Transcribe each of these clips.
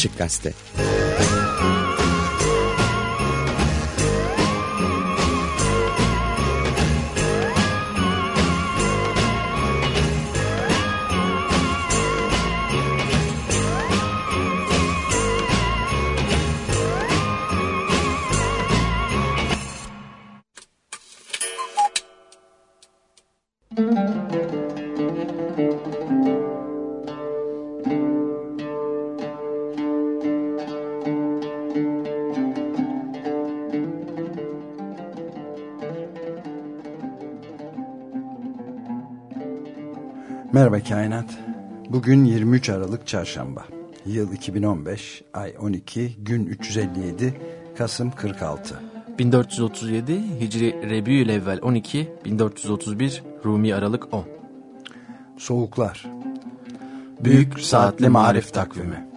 Açık Gazete Merhaba Kainat. Bugün 23 Aralık Çarşamba. Yıl 2015, ay 12, gün 357, Kasım 46. 1437 Hicri Rebiülevvel 12, 1431 Rumi Aralık 10. Soğuklar. Büyük Saatli Marif Takvimi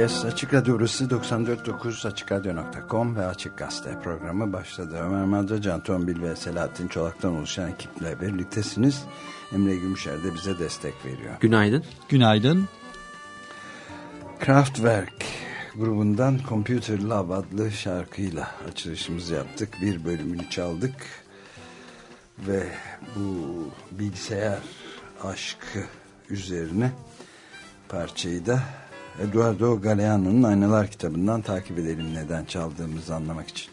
Herkes. Açık Radyo burası 94.9 AçıkRadyo.com ve Açık Gazete programı başladı. Ömer Madra, Can Tombil ve Selahattin Çolak'tan oluşan ekiple birliktesiniz. Emre Gümüşer de bize destek veriyor. Günaydın. Günaydın. Kraftwerk grubundan Computer Love adlı şarkıyla açılışımızı yaptık. Bir bölümünü çaldık. Ve bu bilgisayar aşkı üzerine parçayı da Eduardo Galeano'nun Aynalar kitabından takip edelim neden çaldığımızı anlamak için.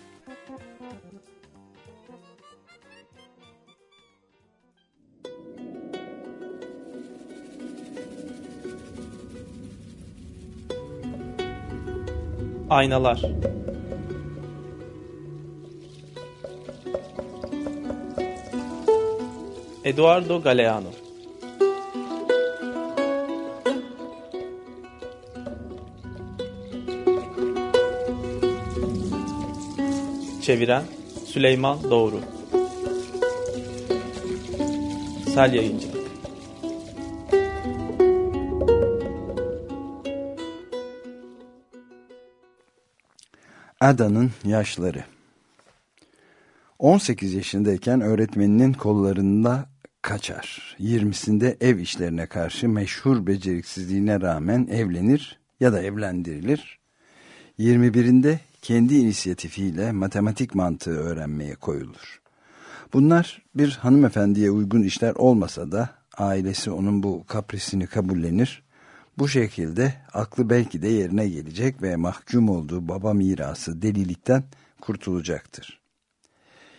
Aynalar Eduardo Galeano Çeviren Süleyman Doğru Sel Yayıncı Ada'nın yaşları 18 yaşındayken öğretmeninin kollarında kaçar. 20'sinde ev işlerine karşı meşhur beceriksizliğine rağmen evlenir ya da evlendirilir. 21'inde kendi inisiyatifiyle matematik mantığı öğrenmeye koyulur. Bunlar bir hanımefendiye uygun işler olmasa da ailesi onun bu kaprisini kabullenir. Bu şekilde aklı belki de yerine gelecek ve mahkum olduğu baba mirası delilikten kurtulacaktır.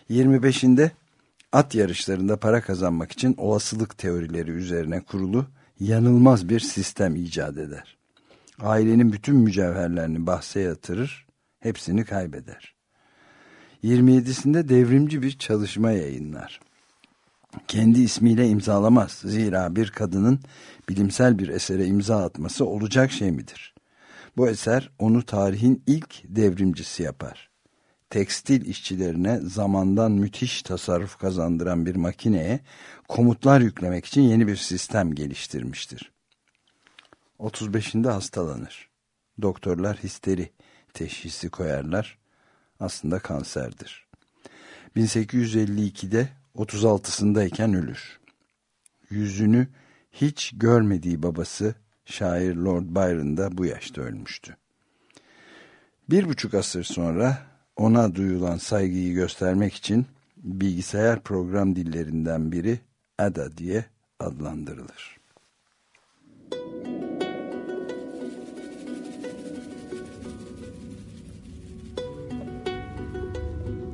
25'inde at yarışlarında para kazanmak için olasılık teorileri üzerine kurulu yanılmaz bir sistem icat eder. Ailenin bütün mücevherlerini bahse yatırır, hepsini kaybeder. 27'sinde devrimci bir çalışma yayınlar. Kendi ismiyle imzalamaz. Zira bir kadının bilimsel bir esere imza atması olacak şey midir? Bu eser onu tarihin ilk devrimcisi yapar. Tekstil işçilerine zamandan müthiş tasarruf kazandıran bir makineye komutlar yüklemek için yeni bir sistem geliştirmiştir. 35'inde hastalanır. Doktorlar histeri teşhisi koyarlar. Aslında kanserdir. 1852'de 36'sındayken ölür. Yüzünü hiç görmediği babası şair Lord Byron da bu yaşta ölmüştü. Bir buçuk asır sonra ona duyulan saygıyı göstermek için bilgisayar program dillerinden biri ADA diye adlandırılır.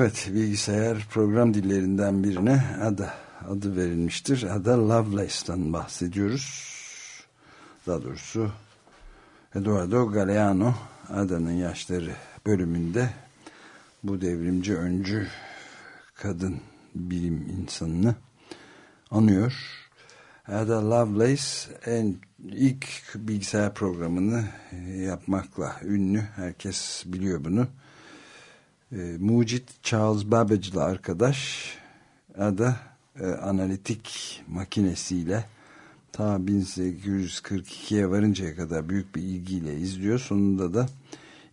Evet bilgisayar program dillerinden birine Ada adı verilmiştir. Ada Lovelace'dan bahsediyoruz. Daha doğrusu Eduardo Galeano Ada'nın yaşları bölümünde bu devrimci öncü kadın bilim insanını anıyor. Ada Lovelace en ilk bilgisayar programını yapmakla ünlü. Herkes biliyor bunu. E, mucit Charles Babbage'la arkadaş Ada e, analitik makinesiyle ta 1842'ye varıncaya kadar büyük bir ilgiyle izliyor. Sonunda da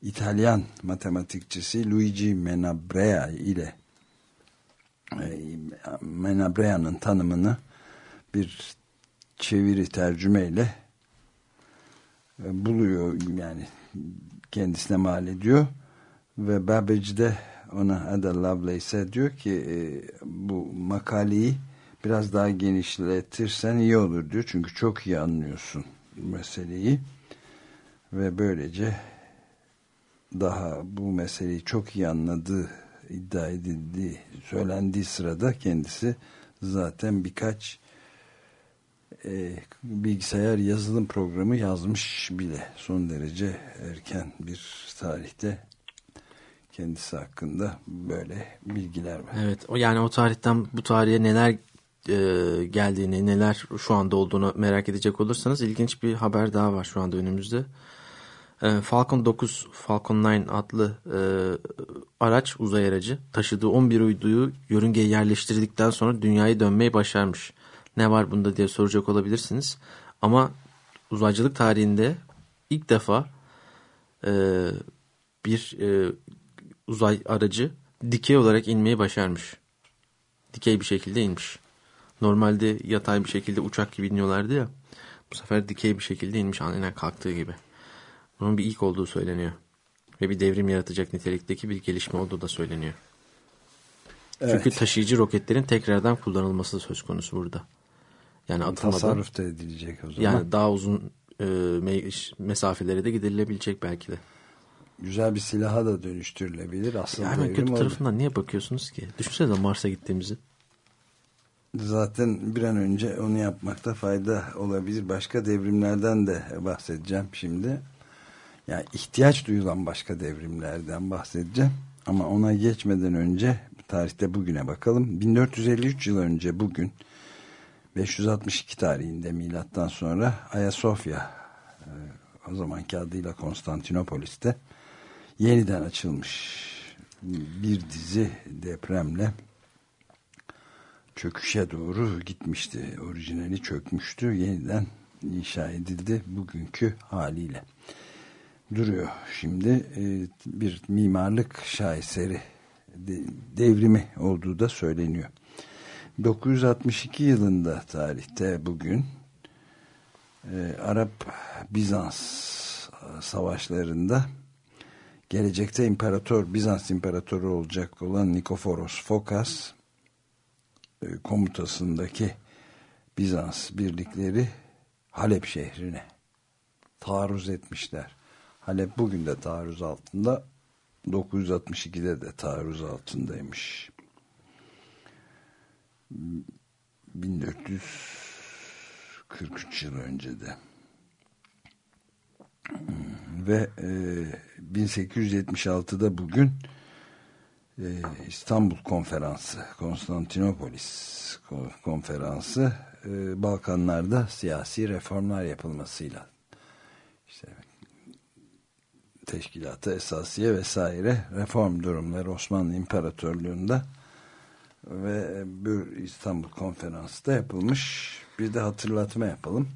İtalyan matematikçisi Luigi Menabrea ile e, Menabrea'nın tanımını bir çeviri tercümeyle e, buluyor yani kendisine mal ediyor ve Babbage de ona Ada Lovelace'e diyor ki e, bu makaleyi biraz daha genişletirsen iyi olur diyor. Çünkü çok iyi anlıyorsun meseleyi ve böylece daha bu meseleyi çok iyi anladığı iddia edildiği söylendiği sırada kendisi zaten birkaç e, bilgisayar yazılım programı yazmış bile son derece erken bir tarihte kendisi hakkında böyle bilgiler var. Evet o yani o tarihten bu tarihe neler e, geldiğini neler şu anda olduğunu merak edecek olursanız ilginç bir haber daha var şu anda önümüzde. E, Falcon 9 Falcon 9 adlı e, araç uzay aracı taşıdığı 11 uyduyu yörüngeye yerleştirdikten sonra dünyayı dönmeyi başarmış. Ne var bunda diye soracak olabilirsiniz. Ama uzaycılık tarihinde ilk defa e, bir e, uzay aracı dikey olarak inmeyi başarmış. Dikey bir şekilde inmiş. Normalde yatay bir şekilde uçak gibi iniyorlardı ya. Bu sefer dikey bir şekilde inmiş aynen kalktığı gibi. Bunun bir ilk olduğu söyleniyor. Ve bir devrim yaratacak nitelikteki bir gelişme olduğu da söyleniyor. Evet. Çünkü taşıyıcı roketlerin tekrardan kullanılması söz konusu burada. Yani atılmadan Tasarruf da edilecek o zaman. yani daha uzun e, me- mesafelere de gidilebilecek belki de. Güzel bir silaha da dönüştürülebilir. Aslında Ya hemen devrim kötü oldu. tarafından niye bakıyorsunuz ki? Düşünsenize Mars'a gittiğimizi. Zaten bir an önce onu yapmakta fayda olabilir. Başka devrimlerden de bahsedeceğim şimdi. Yani ihtiyaç duyulan başka devrimlerden bahsedeceğim. Ama ona geçmeden önce tarihte bugüne bakalım. 1453 yıl önce bugün 562 tarihinde milattan sonra Ayasofya e, o zamanki adıyla Konstantinopolis'te yeniden açılmış bir dizi depremle çöküşe doğru gitmişti. Orijinali çökmüştü. Yeniden inşa edildi bugünkü haliyle. Duruyor şimdi e, bir mimarlık şaheseri de- devrimi olduğu da söyleniyor. 962 yılında tarihte bugün e, Arap Bizans e, savaşlarında gelecekte imparator Bizans imparatoru olacak olan Nikoforos Fokas e, komutasındaki Bizans birlikleri Halep şehrine taarruz etmişler. Halep bugün de taarruz altında 962'de de taarruz altındaymış. 1443 yıl önce de. Ve e, 1876'da bugün e, İstanbul Konferansı, Konstantinopolis Ko- Konferansı e, Balkanlarda siyasi reformlar yapılmasıyla işte teşkilatı esasiye vesaire reform durumları Osmanlı İmparatorluğu'nda ve bu İstanbul Konferansı da yapılmış. Bir de hatırlatma yapalım.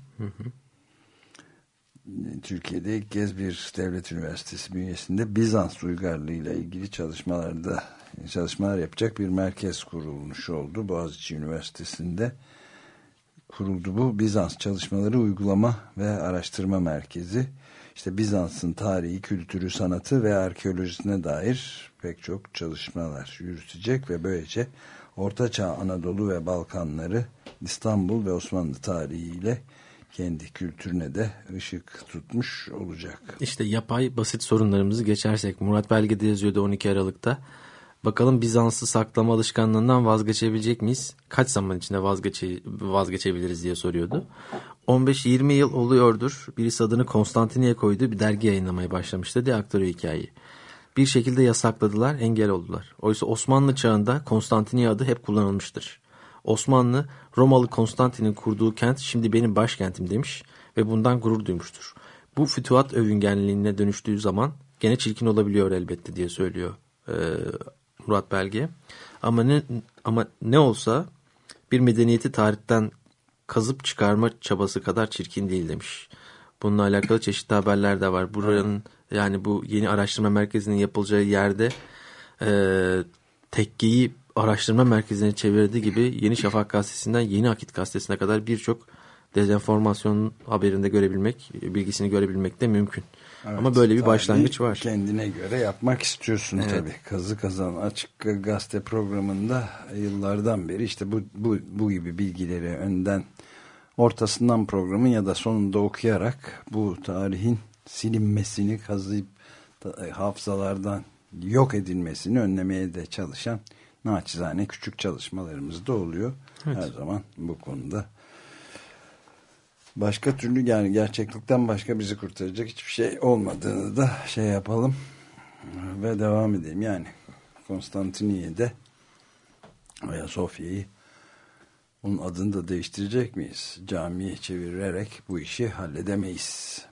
Türkiye'de ilk kez bir devlet üniversitesi bünyesinde Bizans uygarlığı ile ilgili çalışmalarda çalışmalar yapacak bir merkez kurulmuş oldu. Boğaziçi Üniversitesi'nde kuruldu bu. Bizans Çalışmaları Uygulama ve Araştırma Merkezi. İşte Bizans'ın tarihi, kültürü, sanatı ve arkeolojisine dair pek çok çalışmalar yürütecek ve böylece Ortaçağ Anadolu ve Balkanları İstanbul ve Osmanlı tarihiyle kendi kültürüne de ışık tutmuş olacak. İşte yapay basit sorunlarımızı geçersek Murat Belge'de yazıyordu 12 Aralık'ta. Bakalım Bizans'ı saklama alışkanlığından vazgeçebilecek miyiz? Kaç zaman içinde vazgeçe, vazgeçebiliriz diye soruyordu. 15-20 yıl oluyordur. Birisi adını Konstantiniye koydu bir dergi yayınlamaya başlamıştı diye aktarıyor hikayeyi. Bir şekilde yasakladılar, engel oldular. Oysa Osmanlı çağında Konstantiniye adı hep kullanılmıştır. Osmanlı, Romalı Konstantin'in kurduğu kent şimdi benim başkentim demiş ve bundan gurur duymuştur. Bu fütuhat övüngenliğine dönüştüğü zaman gene çirkin olabiliyor elbette diye söylüyor e, Murat Belge. Ama ne, ama ne olsa bir medeniyeti tarihten kazıp çıkarma çabası kadar çirkin değil demiş. Bununla alakalı çeşitli haberler de var. Buranın yani bu yeni araştırma merkezinin yapılacağı yerde e, tekkeyi araştırma merkezine çevirdiği gibi Yeni Şafak gazetesinden Yeni Akit gazetesine kadar birçok dezenformasyon haberinde görebilmek, bilgisini görebilmek de mümkün. Evet, Ama böyle bir başlangıç var. Kendine göre yapmak istiyorsun Evet. tabii. Kazı kazan açık gazete programında yıllardan beri işte bu, bu, bu gibi bilgileri önden ortasından programın ya da sonunda okuyarak bu tarihin silinmesini kazıyıp e, hafızalardan yok edilmesini önlemeye de çalışan naçizane küçük çalışmalarımız da oluyor. Her zaman bu konuda başka türlü yani gerçeklikten başka bizi kurtaracak hiçbir şey olmadığını da şey yapalım ve devam edelim. Yani Konstantiniye'de veya Sofya'yı onun adını da değiştirecek miyiz? Camiye çevirerek bu işi halledemeyiz.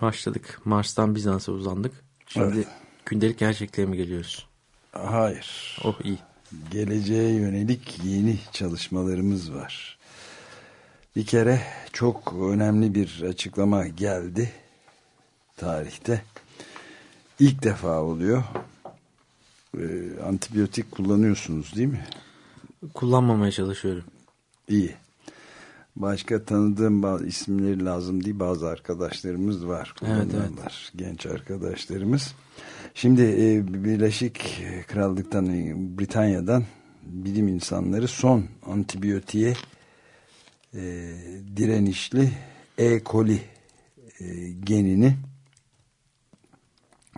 Başladık. Mars'tan Bizans'a uzandık. Şimdi Evet. gündelik gerçekliğe mi geliyoruz? Hayır. Oh iyi. Geleceğe yönelik yeni çalışmalarımız var. Bir kere çok önemli bir açıklama geldi tarihte. İlk defa oluyor. Ee, antibiyotik kullanıyorsunuz değil mi? Kullanmamaya çalışıyorum. İyi. Başka tanıdığım bazı isimleri lazım değil bazı arkadaşlarımız var. Evet, evet. Genç arkadaşlarımız. Şimdi e, Birleşik Krallık'tan, e, Britanya'dan bilim insanları son antibiyotiğe e, direnişli E. coli e, genini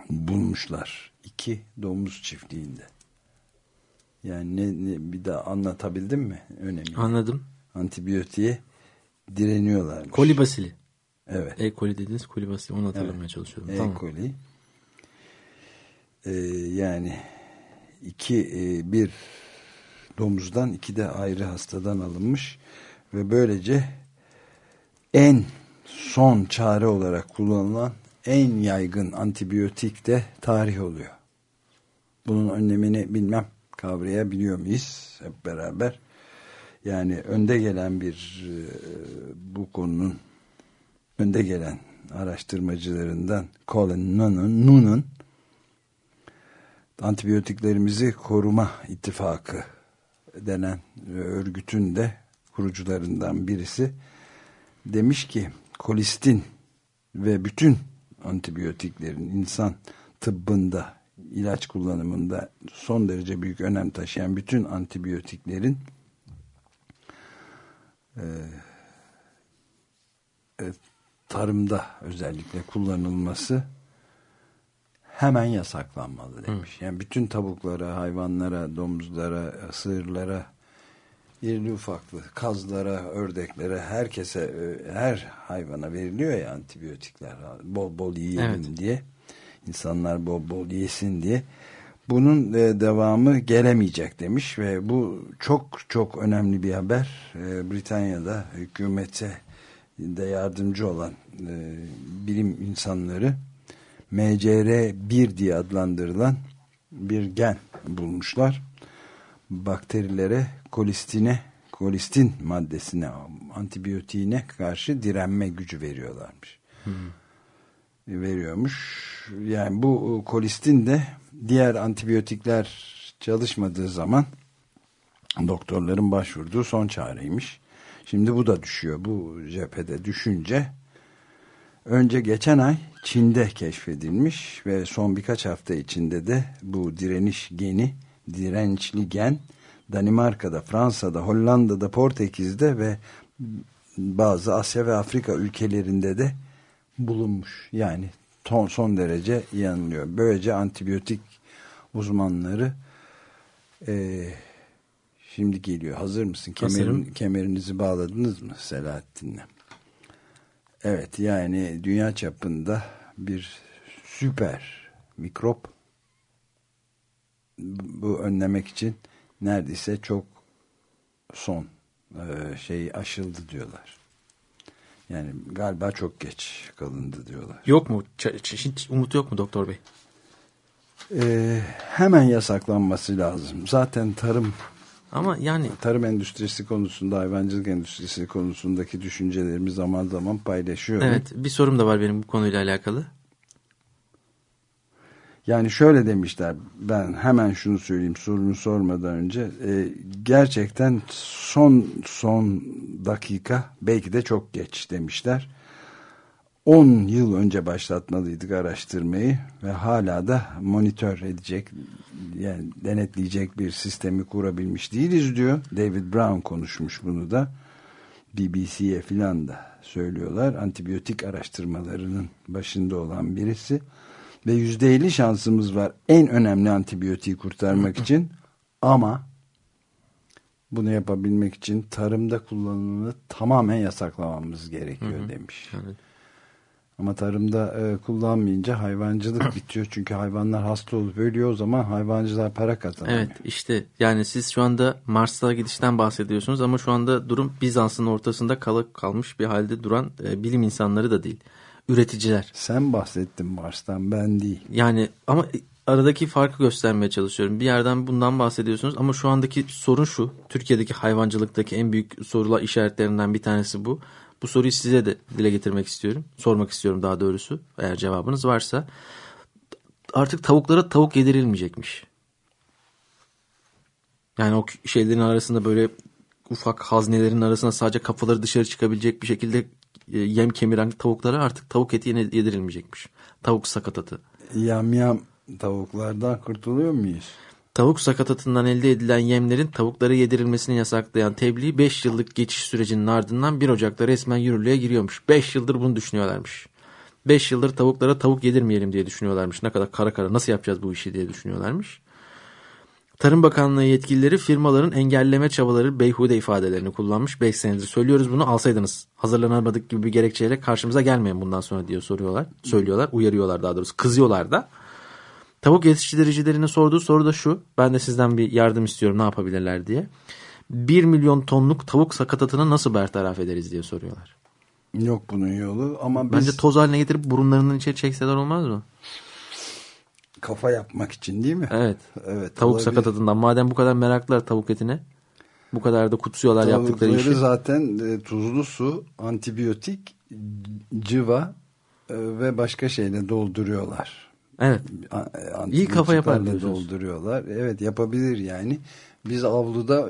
bulmuşlar. iki domuz çiftliğinde. Yani ne, ne bir daha anlatabildim mi önemi? Anladım. Antibiyotiğe direniyorlar. Kolibasili. Evet. E. coli dediğiniz kolibasili onu hatırlamaya evet. çalışıyorum. E. Tamam. coli. Ee, yani iki e, bir domuzdan iki de ayrı hastadan alınmış ve böylece en son çare olarak kullanılan en yaygın antibiyotik de tarih oluyor. Bunun önlemini bilmem kavrayabiliyor muyuz hep beraber? Yani önde gelen bir e, bu konunun önde gelen araştırmacılarından Colin Noon'un antibiyotiklerimizi koruma ittifakı denen örgütün de kurucularından birisi demiş ki kolistin ve bütün antibiyotiklerin insan tıbbında ilaç kullanımında son derece büyük önem taşıyan bütün antibiyotiklerin e, e, tarımda özellikle kullanılması hemen yasaklanmalı demiş. Hı. Yani bütün tavuklara, hayvanlara, domuzlara, sığırlara, irili ufaklı kazlara, ördeklere, herkese, e, her hayvana veriliyor ya antibiyotikler. Bol bol yiyelim evet. diye. insanlar bol bol yesin diye. Bunun e, devamı gelemeyecek demiş ve bu çok çok önemli bir haber. E, Britanya'da hükümete de yardımcı olan bilim insanları MCR1 diye adlandırılan bir gen bulmuşlar. Bakterilere kolistine, kolistin maddesine, antibiyotiğine karşı direnme gücü veriyorlarmış. Hmm. Veriyormuş. Yani bu kolistin de diğer antibiyotikler çalışmadığı zaman doktorların başvurduğu son çareymiş. Şimdi bu da düşüyor. Bu cephede düşünce önce geçen ay Çin'de keşfedilmiş ve son birkaç hafta içinde de bu direniş geni, dirençli gen Danimarka'da, Fransa'da, Hollanda'da, Portekiz'de ve bazı Asya ve Afrika ülkelerinde de bulunmuş. Yani ton, son derece yanılıyor. Böylece antibiyotik uzmanları e, şimdi geliyor. Hazır mısın? Kemerin, kemerinizi bağladınız mı Selahattin'le? Evet yani dünya çapında bir süper mikrop bu önlemek için neredeyse çok son e, şey aşıldı diyorlar. Yani galiba çok geç kalındı diyorlar. Yok mu? Umut yok mu doktor bey? Ee, hemen yasaklanması lazım. Zaten tarım ama yani tarım endüstrisi konusunda, hayvancılık endüstrisi konusundaki düşüncelerimi zaman zaman paylaşıyorum. Evet, bir sorum da var benim bu konuyla alakalı. Yani şöyle demişler, ben hemen şunu söyleyeyim sorunu sormadan önce. E, gerçekten son son dakika belki de çok geç demişler. 10 yıl önce başlatmalıydık araştırmayı ve hala da monitör edecek yani denetleyecek bir sistemi kurabilmiş değiliz diyor. David Brown konuşmuş bunu da. BBC'ye filan da söylüyorlar. Antibiyotik araştırmalarının başında olan birisi. Ve yüzde elli şansımız var en önemli antibiyotiği kurtarmak için. Ama bunu yapabilmek için tarımda kullanımını tamamen yasaklamamız gerekiyor demiş. Evet. Ama tarımda e, kullanmayınca hayvancılık bitiyor. Çünkü hayvanlar hasta olup ölüyor o zaman hayvancılar para kazanıyor. Evet işte yani siz şu anda Mars'a gidişten bahsediyorsunuz ama şu anda durum Bizans'ın ortasında kalıp kalmış bir halde duran e, bilim insanları da değil. Üreticiler. Sen bahsettin Mars'tan ben değil. Yani ama aradaki farkı göstermeye çalışıyorum. Bir yerden bundan bahsediyorsunuz ama şu andaki sorun şu. Türkiye'deki hayvancılıktaki en büyük sorular işaretlerinden bir tanesi bu. Bu soruyu size de dile getirmek istiyorum. Sormak istiyorum daha doğrusu. Eğer cevabınız varsa. Artık tavuklara tavuk yedirilmeyecekmiş. Yani o şeylerin arasında böyle ufak haznelerin arasında sadece kafaları dışarı çıkabilecek bir şekilde e, yem kemiren tavuklara artık tavuk eti yedirilmeyecekmiş. Tavuk sakatatı. Yam yam tavuklardan kurtuluyor muyuz? Tavuk sakatatından elde edilen yemlerin tavuklara yedirilmesini yasaklayan tebliğ 5 yıllık geçiş sürecinin ardından 1 Ocak'ta resmen yürürlüğe giriyormuş. 5 yıldır bunu düşünüyorlarmış. 5 yıldır tavuklara tavuk yedirmeyelim diye düşünüyorlarmış. Ne kadar kara kara nasıl yapacağız bu işi diye düşünüyorlarmış. Tarım Bakanlığı yetkilileri firmaların engelleme çabaları beyhude ifadelerini kullanmış. 5 senedir söylüyoruz bunu alsaydınız hazırlanamadık gibi bir gerekçeyle karşımıza gelmeyin bundan sonra diye soruyorlar. Söylüyorlar uyarıyorlar daha doğrusu kızıyorlar da. Tavuk yetiştiricilerinin sorduğu soru da şu. Ben de sizden bir yardım istiyorum ne yapabilirler diye. 1 milyon tonluk tavuk sakatatını nasıl bertaraf ederiz diye soruyorlar. Yok bunun yolu ama biz... Bence toz haline getirip burunlarından içeri çekseler olmaz mı? Kafa yapmak için değil mi? Evet. evet tavuk olabilir. sakatatından. Madem bu kadar meraklılar tavuk etine. Bu kadar da kutsuyorlar Tavukları yaptıkları işi. zaten e, tuzlu su, antibiyotik, cıva e, ve başka şeyle dolduruyorlar. Evet. İyi kafa yapar dolduruyorlar. Evet yapabilir yani. Biz avluda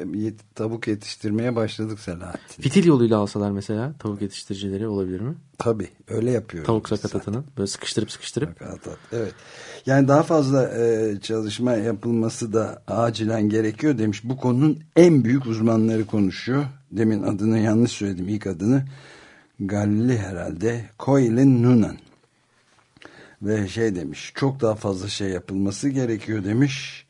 tavuk yetiştirmeye başladık Selahattin. Fitil yoluyla alsalar mesela tavuk yetiştiricileri olabilir mi? Tabii öyle yapıyoruz. Tavuk sakatatını böyle sıkıştırıp sıkıştırıp. Sakatat, evet. Yani daha fazla e, çalışma yapılması da acilen gerekiyor demiş. Bu konunun en büyük uzmanları konuşuyor. Demin adını yanlış söyledim ilk adını. Galli herhalde. Coylin Noonan ve şey demiş çok daha fazla şey yapılması gerekiyor demiş.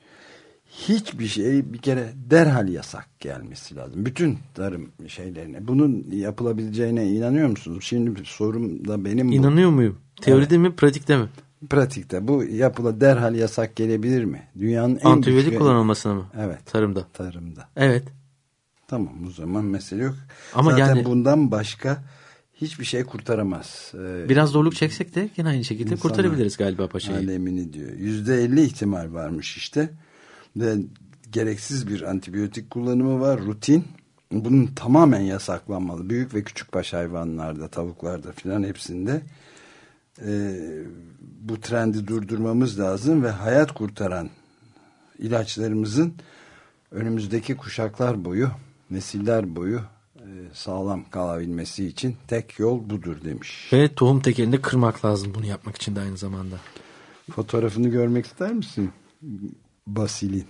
Hiçbir şey bir kere derhal yasak gelmesi lazım. Bütün tarım şeylerine. Bunun yapılabileceğine inanıyor musunuz? Şimdi sorum da benim bu. İnanıyor muyum? Teoride evet. mi pratikte mi? Pratikte. Bu yapıla derhal yasak gelebilir mi? Dünyanın en Antibiyotik güçlü... kullanılmasına mı? Evet. Tarımda. Tarımda. Evet. Tamam o zaman mesele yok. Ama Zaten yani... bundan başka hiçbir şey kurtaramaz. Ee, Biraz zorluk çeksek de yine aynı şekilde kurtarabiliriz galiba paşayı. Alemini diyor. Yüzde elli ihtimal varmış işte. Ve gereksiz bir antibiyotik kullanımı var. Rutin. Bunun tamamen yasaklanmalı. Büyük ve küçük baş hayvanlarda, tavuklarda filan hepsinde. Ee, bu trendi durdurmamız lazım ve hayat kurtaran ilaçlarımızın önümüzdeki kuşaklar boyu, nesiller boyu sağlam kalabilmesi için tek yol budur demiş. Ve tohum tekelini kırmak lazım bunu yapmak için de aynı zamanda. Fotoğrafını görmek ister misin? Basilin.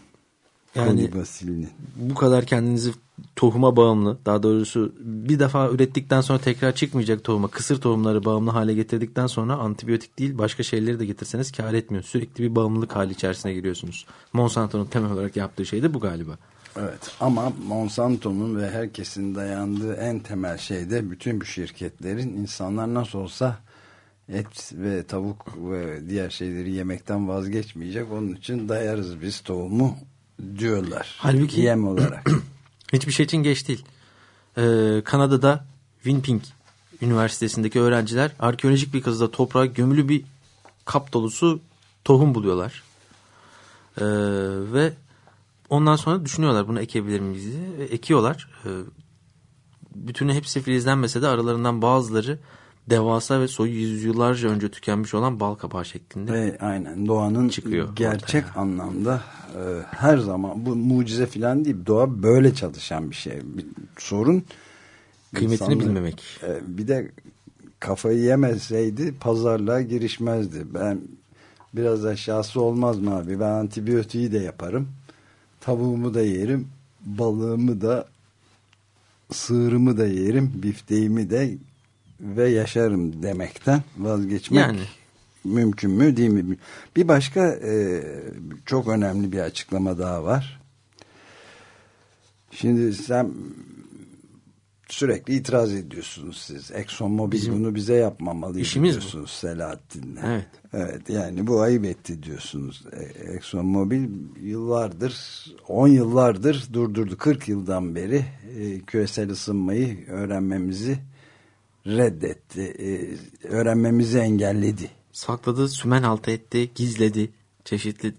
Yani basilini. bu kadar kendinizi tohuma bağımlı daha doğrusu bir defa ürettikten sonra tekrar çıkmayacak tohuma kısır tohumları bağımlı hale getirdikten sonra antibiyotik değil başka şeyleri de getirseniz kar etmiyor. Sürekli bir bağımlılık hali içerisine giriyorsunuz. Monsanto'nun temel olarak yaptığı şey de bu galiba. Evet ama Monsanto'nun ve herkesin dayandığı en temel şey de bütün bu şirketlerin insanlar nasıl olsa et ve tavuk ve diğer şeyleri yemekten vazgeçmeyecek. Onun için dayarız biz tohumu diyorlar. Halbuki yem olarak. hiçbir şey için geç değil. Ee, Kanada'da Winnipeg Üniversitesi'ndeki öğrenciler arkeolojik bir kazıda toprağa gömülü bir kap dolusu tohum buluyorlar. Ee, ve Ondan sonra düşünüyorlar bunu ekebilir miyiz diye. Ekiyorlar. Ee, bütünü hepsi filizlenmese de aralarından bazıları devasa ve soyu yüzyıllarca önce tükenmiş olan bal kabağı şeklinde. Ve aynen doğanın çıkıyor gerçek ortaya. anlamda e, her zaman bu mucize falan değil. Doğa böyle çalışan bir şey. Bir sorun kıymetini insanlar, bilmemek. E, bir de kafayı yemeseydi pazarlığa girişmezdi. Ben biraz aşağısı olmaz mı abi? Ben antibiyotiği de yaparım tavuğumu da yerim, balığımı da, sığırımı da yerim, bifteğimi de ve yaşarım demekten vazgeçmek yani. mümkün mü değil mi? Bir başka e, çok önemli bir açıklama daha var. Şimdi sen sürekli itiraz ediyorsunuz siz. Exxon Mobil Bizim bunu bize yapmamalı diyorsunuz. Selahattin'le. Evet. Evet yani bu ayıp etti diyorsunuz. E, Exxon Mobil yıllardır 10 yıllardır durdurdu. 40 yıldan beri e, küresel ısınmayı öğrenmemizi reddetti. E, öğrenmemizi engelledi. Sakladı, sümen altı etti, gizledi. çeşitli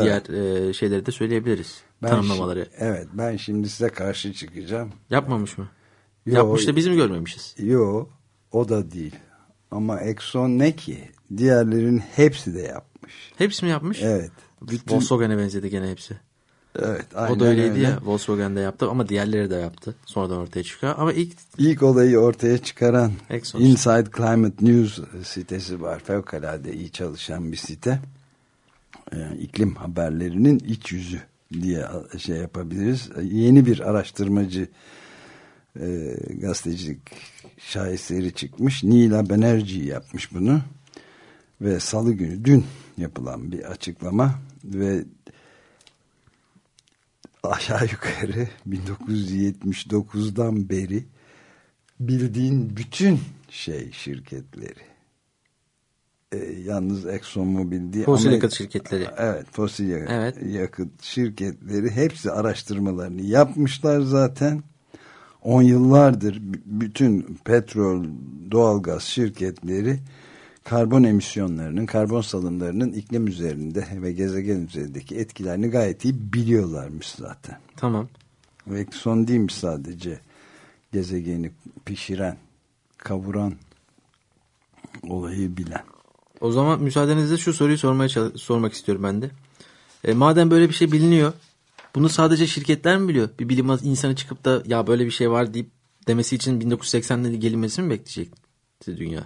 diğer e, şeyleri de söyleyebiliriz. Ben tanımlamaları. evet ben şimdi size karşı çıkacağım. Yapmamış mı? Yo, Yapmış da biz mi görmemişiz? Yo o da değil. Ama Exxon ne ki? Diğerlerin hepsi de yapmış. Hepsi mi yapmış? Evet. Bütün, Volkswagen'e benzedi gene hepsi. evet, o aynen da öyleydi öyle. ya. Volkswagen'de yaptı ama diğerleri de yaptı. Sonradan ortaya çıkıyor. Ama ilk İlk olayı ortaya çıkaran Exxon. Inside Climate News sitesi var. Fevkalade iyi çalışan bir site. Ee, iklim haberlerinin iç yüzü diye şey yapabiliriz. Yeni bir araştırmacı e, gazetecilik şaheseri çıkmış. Nila Banerjee yapmış bunu. Ve salı günü dün yapılan bir açıklama ve aşağı yukarı 1979'dan beri bildiğin bütün şey şirketleri e, yalnız ExxonMobil değil fosil yakıt şirketleri. Evet fosil yakıt, Evet. yakıt şirketleri hepsi araştırmalarını yapmışlar zaten. 10 yıllardır bütün petrol, doğalgaz şirketleri karbon emisyonlarının, karbon salımlarının iklim üzerinde ve gezegen üzerindeki etkilerini gayet iyi biliyorlarmış zaten. Tamam. Ve Exxon değilmiş sadece gezegeni pişiren, kavuran olayı bilen. O zaman müsaadenizle şu soruyu sormaya sormak istiyorum ben de. E, madem böyle bir şey biliniyor, bunu sadece şirketler mi biliyor? Bir bilim insanı çıkıp da ya böyle bir şey var deyip demesi için 1980'de gelinmesi mi bekleyecekti dünya?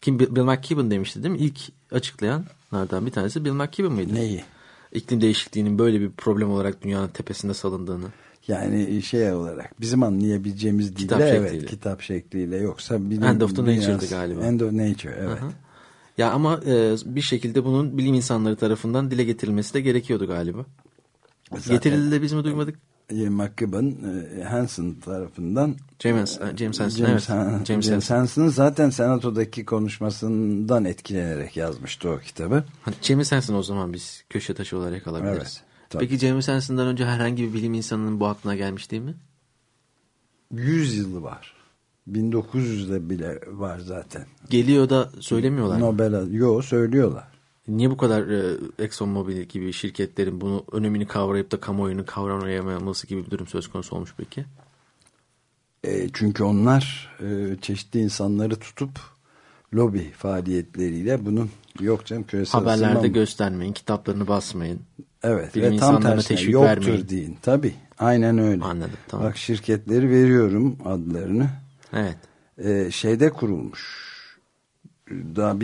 Kim Bill McKibben demişti değil mi? İlk açıklayanlardan bir tanesi Bill McKibben mıydı? Neyi? İklim değişikliğinin böyle bir problem olarak dünyanın tepesinde salındığını. Yani şey olarak bizim anlayabileceğimiz dille Kitap evet şekliyle. kitap şekliyle yoksa bilim, End of the Nature'dı galiba. End of Nature evet. Hı. Ya ama e, bir şekilde bunun bilim insanları tarafından dile getirilmesi de gerekiyordu galiba. Zaten- Getirildi de biz mi duymadık? E, McKibben e, Hansen tarafından James, James Hansen, James, evet. James James, Hansen. Hansen'ın zaten senatodaki konuşmasından etkilenerek yazmıştı o kitabı. Hani James Hansen o zaman biz köşe taşı olarak alabiliriz. Evet, tabii. Peki James Hansen'dan önce herhangi bir bilim insanının bu aklına gelmiş değil mi? 100 yılı var. 1900'de bile var zaten. Geliyor da söylemiyorlar. mı? Nobel yo söylüyorlar. Niye bu kadar e, ExxonMobil gibi şirketlerin bunu önemini kavrayıp da kamuoyunu kavramayamaması gibi bir durum söz konusu olmuş peki? E, çünkü onlar e, çeşitli insanları tutup lobi faaliyetleriyle bunun yok canım küresel Haberlerde ısınma- göstermeyin, kitaplarını basmayın. Evet bilim ve tam tersine teşvik yoktur vermeyin. deyin. Tabii aynen öyle. Anladım, tamam. Bak şirketleri veriyorum adlarını. Evet. E, şeyde kurulmuş. Daha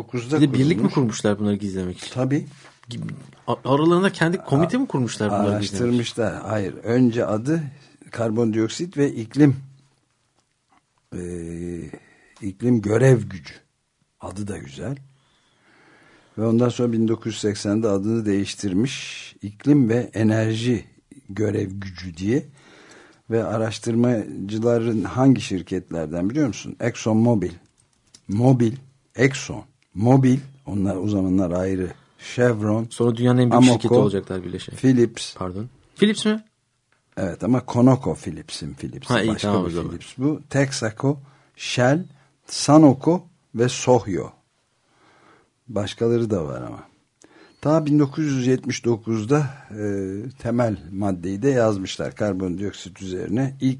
1979'da Bir birlik mi kurmuşlar bunları gizlemek için? Tabii. A- Aralarında kendi komite mi kurmuşlar bunları gizlemek? Araştırmışlar. Hayır. Önce adı karbondioksit ve iklim e, iklim görev gücü. Adı da güzel. Ve ondan sonra 1980'de adını değiştirmiş. iklim ve enerji görev gücü diye. Ve araştırmacıların hangi şirketlerden biliyor musun? Exxon Mobil, Mobil, Exxon, Mobil, onlar o zamanlar ayrı. Chevron, Sonra dünyanın en büyük Amoco, şirketi olacaklar birleşe. Philips, Pardon. Philips mi? Evet ama Conoco Philips'in Philips. Ha, iyi, Başka tamam bir. Philips bu. Texaco, Shell, Sanoco ve Sohyo. Başkaları da var ama. Ta 1979'da e, temel maddeyi de yazmışlar karbondioksit üzerine. İlk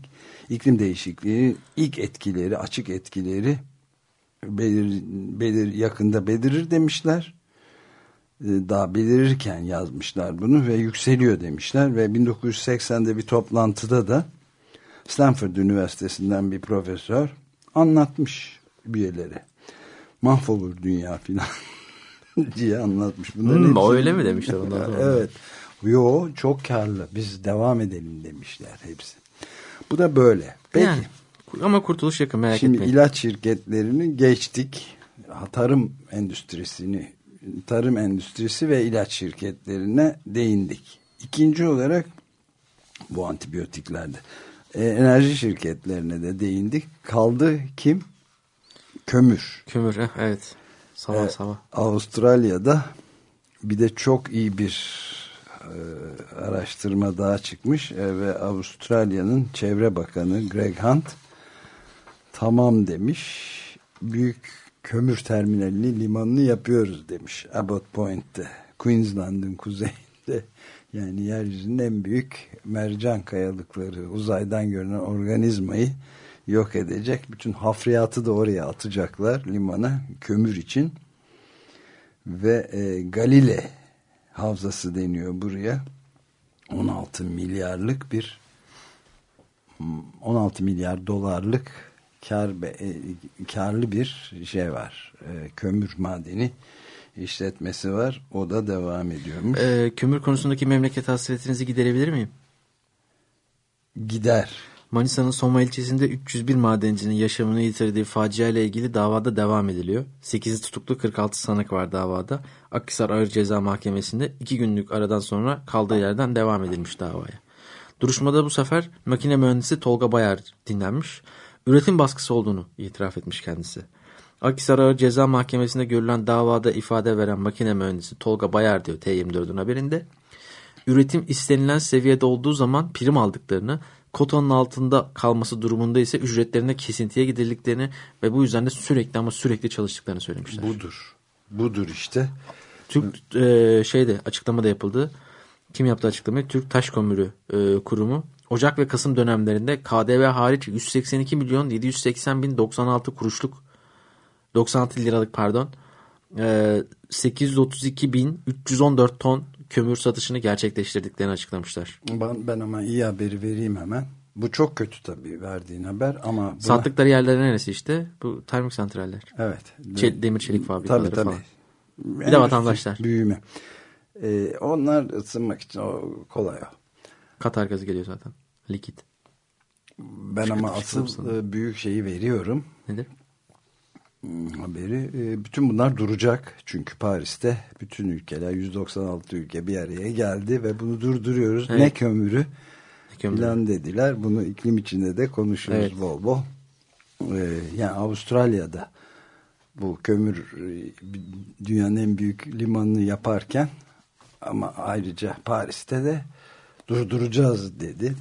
iklim değişikliğinin ilk etkileri, açık etkileri belir, belir, yakında belirir demişler. E, daha belirirken yazmışlar bunu ve yükseliyor demişler ve 1980'de bir toplantıda da Stanford Üniversitesi'nden bir profesör anlatmış üyeleri. Mahvolur dünya filan diye anlatmış. Bunların Hmm, hepsi- öyle mi demişler sonra? evet. Yo çok karlı. Biz devam edelim demişler hepsi. Bu da böyle. Peki. Yani, ama kurtuluş yakın merak Şimdi etmeyin. ilaç şirketlerini geçtik. Tarım endüstrisini, tarım endüstrisi ve ilaç şirketlerine değindik. İkinci olarak bu antibiyotiklerde e, enerji şirketlerine de değindik. Kaldı kim? Kömür. Kömür eh, evet. Sabah Ee, sabah. Avustralya'da bir de çok iyi bir e, araştırma daha çıkmış e, ve Avustralya'nın çevre bakanı Greg Hunt tamam demiş. Büyük kömür terminalini limanını yapıyoruz demiş Abbott Point'te. Queensland'ın kuzeyinde. Yani yeryüzünün en büyük mercan kayalıkları uzaydan görünen organizmayı yok edecek. Bütün hafriyatı da oraya atacaklar limana kömür için. Ve e, Galile havzası deniyor buraya. 16 milyarlık bir 16 milyar dolarlık kar e, karlı bir şey var. E, kömür madeni işletmesi var. O da devam ediyormuş. E, kömür konusundaki memleket hasretinizi giderebilir miyim? Gider. Manisa'nın Soma ilçesinde 301 madencinin yaşamını yitirdiği facia ile ilgili davada devam ediliyor. 8'i tutuklu 46 sanık var davada. Akhisar Ağır Ceza Mahkemesi'nde 2 günlük aradan sonra kaldığı yerden devam edilmiş davaya. Duruşmada bu sefer makine mühendisi Tolga Bayar dinlenmiş. Üretim baskısı olduğunu itiraf etmiş kendisi. Akhisar Ağır Ceza Mahkemesi'nde görülen davada ifade veren makine mühendisi Tolga Bayar diyor T24'ün haberinde. Üretim istenilen seviyede olduğu zaman prim aldıklarını, kotanın altında kalması durumunda ise ücretlerine kesintiye gidildiklerini ve bu yüzden de sürekli ama sürekli çalıştıklarını söylemişler. Budur. Budur işte. Türk e, şeyde açıklama da yapıldı. Kim yaptı açıklamayı? Türk Taş Kömürü e, Kurumu. Ocak ve Kasım dönemlerinde KDV hariç 182 milyon 780 bin 96 kuruşluk 96 liralık pardon e, 832 bin 314 ton kömür satışını gerçekleştirdiklerini açıklamışlar. Ben, ben ama iyi haberi vereyim hemen. Bu çok kötü tabii verdiğin haber ama... Buna... Sattıkları yerler neresi işte? Bu termik santraller. Evet. Çel, demir çelik fabrikaları tabii, tabii. falan. Bir de vatandaşlar. Büyüme. Ee, onlar ısınmak için o kolay o. Katar gazı geliyor zaten. Likit. Ben ama asıl e, büyük şeyi veriyorum. Nedir? Hmm, haberi. E, bütün bunlar duracak. Çünkü Paris'te bütün ülkeler 196 ülke bir araya geldi ve bunu durduruyoruz. Evet. Ne kömürü Ne kömürü? filan dediler. Bunu iklim içinde de konuşuyoruz Evet. bol bol. Ee, yani Avustralya'da bu kömür e, dünyanın en büyük limanını yaparken ama ayrıca Paris'te de durduracağız dedi.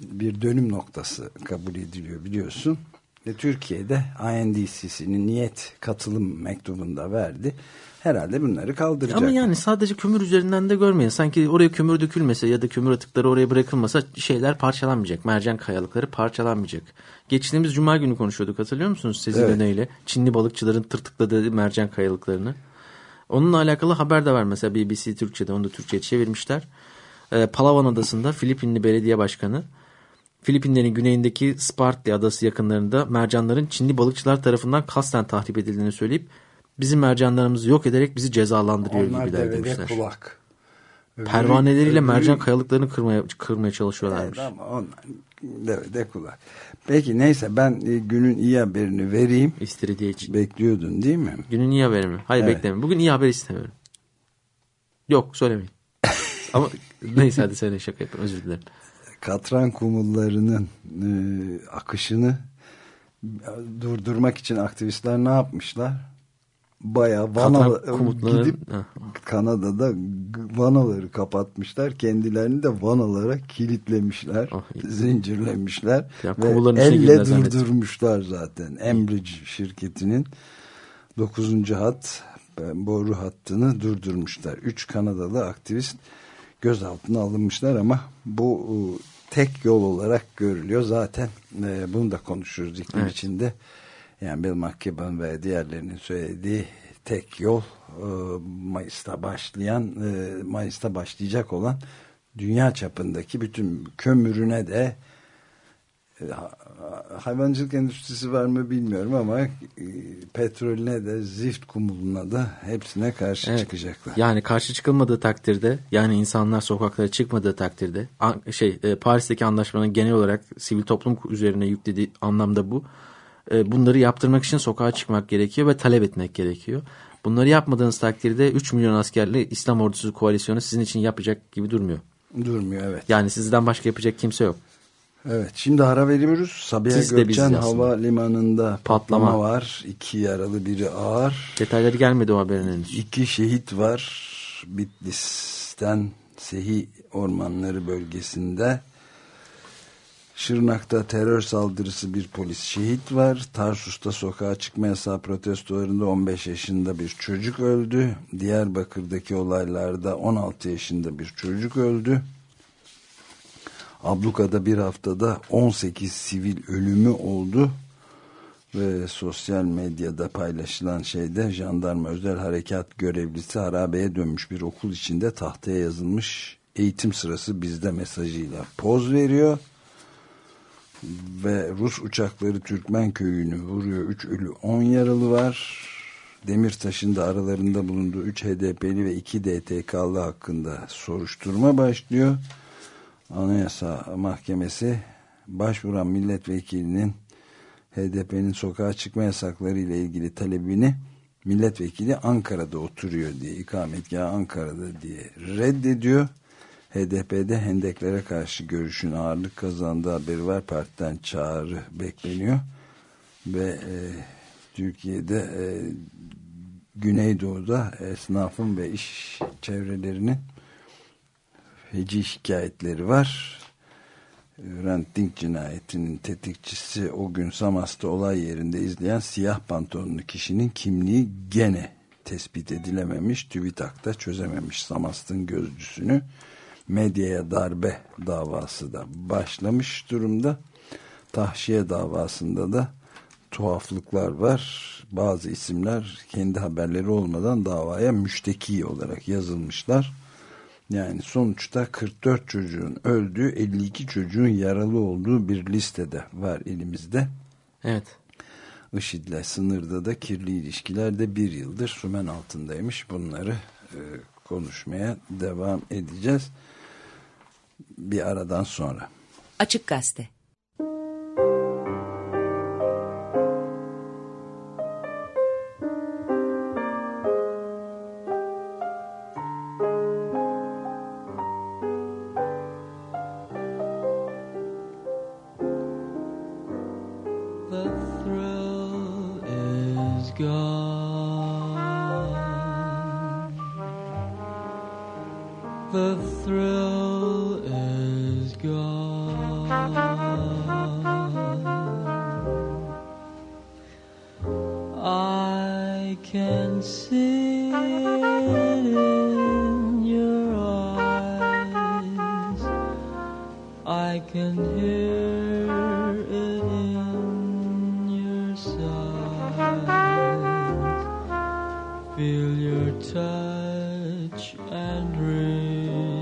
Bir dönüm noktası kabul ediliyor biliyorsun. Ve Türkiye'de INDC'sinin niyet katılım mektubunda verdi. Herhalde bunları kaldıracak. Ama yani sadece kömür üzerinden de görmeyin. Sanki oraya kömür dökülmese ya da kömür atıkları oraya bırakılmasa şeyler parçalanmayacak. Mercan kayalıkları parçalanmayacak. Geçtiğimiz cuma günü konuşuyorduk hatırlıyor musunuz Sezin Evet. Öne ile Çinli balıkçıların tırtıkladığı mercan kayalıklarını. Onunla alakalı haber de var mesela BBC Türkçe'de onu da Türkçe'ye çevirmişler. Ee, Palawan Adası'nda Filipinli belediye başkanı Filipinlerin güneyindeki Spratly adası yakınlarında mercanların Çinli balıkçılar tarafından kasten tahrip edildiğini söyleyip bizim mercanlarımızı yok ederek bizi cezalandırıyor Onlar gibiler demişler. kulak. Pervaneleriyle öbürü- mercan kayalıklarını kırmaya, kırmaya çalışıyorlarmış. Evet, ama onlar devede kulak. Peki neyse ben e, günün iyi haberini vereyim. İstiridye için. Bekliyordun değil mi? Günün iyi haberi mi? Hayır Evet. bekleme. Bugün iyi haber istemiyorum. Yok söylemeyin. Ama neyse hadi söyle şaka yapıyorum özür dilerim. Katran kumullarının e, akışını durdurmak için aktivistler ne yapmışlar? Bayağı vana Katran kumutların- gidip Ha. Kanada'da vanaları kapatmışlar. Kendilerini de vanalara kilitlemişler. İyi. zincirlemişler. Ya, ve elle zannettim. durdurmuşlar zaten. Enbridge şirketinin 9. hat e, boru hattını durdurmuşlar. 3 Kanadalı aktivist gözaltına alınmışlar ama bu e, tek yol olarak görülüyor. Zaten e, bunu da konuşuruz iklim Evet. içinde. Yani Bill McKibben ve diğerlerinin söylediği tek yol e, Mayıs'ta başlayan e, Mayıs'ta başlayacak olan dünya çapındaki bütün kömürüne de e, hayvancılık endüstrisi var mı bilmiyorum ama e, petrolüne de zift kumuluna da hepsine karşı Evet. çıkacaklar. Yani karşı çıkılmadığı takdirde yani insanlar sokaklara çıkmadığı takdirde şey e, Paris'teki anlaşmanın genel olarak sivil toplum üzerine yüklediği anlamda bu. E, bunları yaptırmak için sokağa çıkmak gerekiyor ve talep etmek gerekiyor. Bunları yapmadığınız takdirde 3 milyon askerli İslam ordusu koalisyonu sizin için yapacak gibi durmuyor. Durmuyor evet. Yani sizden başka yapacak kimse yok. Evet şimdi ara veriyoruz. Sabiha Siz Gökçen. Havalimanı'nda patlama. Patlama. var. İki yaralı biri ağır. Detayları gelmedi o haberin henüz. İki şehit var. Bitlis'ten Sehi Ormanları bölgesinde. Şırnak'ta terör saldırısı bir polis şehit var. Tarsus'ta sokağa çıkma yasağı protestolarında 15 yaşında bir çocuk öldü. Diyarbakır'daki olaylarda 16 yaşında bir çocuk öldü. Abluka'da bir haftada 18 sivil ölümü oldu. Ve sosyal medyada paylaşılan şeyde jandarma özel harekat görevlisi harabeye dönmüş. Bir okul içinde tahtaya yazılmış eğitim sırası bizde mesajıyla poz veriyor. Ve Rus uçakları Türkmen köyünü vuruyor. 3 ölü 10 yaralı var. Demirtaş'ın da aralarında bulunduğu 3 HDP'li ve 2 DTK'lı hakkında soruşturma başlıyor Anayasa Mahkemesi başvuran milletvekilinin HDP'nin sokağa çıkma yasakları ile ilgili talebini milletvekili Ankara'da oturuyor diye ikametgahı Ankara'da diye reddediyor. HDP'de hendeklere karşı görüşün ağırlık kazandığı haberi var. Partiden çağrı bekleniyor. Ve e, Türkiye'de e, Güneydoğu'da esnafın ve iş çevrelerinin feci şikayetleri var. Hrant Dink cinayetinin tetikçisi o gün Samas'ta olay yerinde izleyen siyah pantolonlu kişinin kimliği gene tespit edilememiş. TÜBİTAK'ta çözememiş Samast'ın gözcüsünü. Medyaya darbe davası da başlamış durumda. Tahşiye davasında da tuhaflıklar var. Bazı isimler kendi haberleri olmadan davaya müşteki olarak yazılmışlar yani sonuçta 44 çocuğun öldüğü 52 çocuğun yaralı olduğu bir listede var elimizde. Evet. IŞİD'le sınırda da kirli ilişkiler de bir yıldır sümen altındaymış. Bunları e, konuşmaya devam edeceğiz. Bir aradan sonra. Açık Gazete your touch and reach.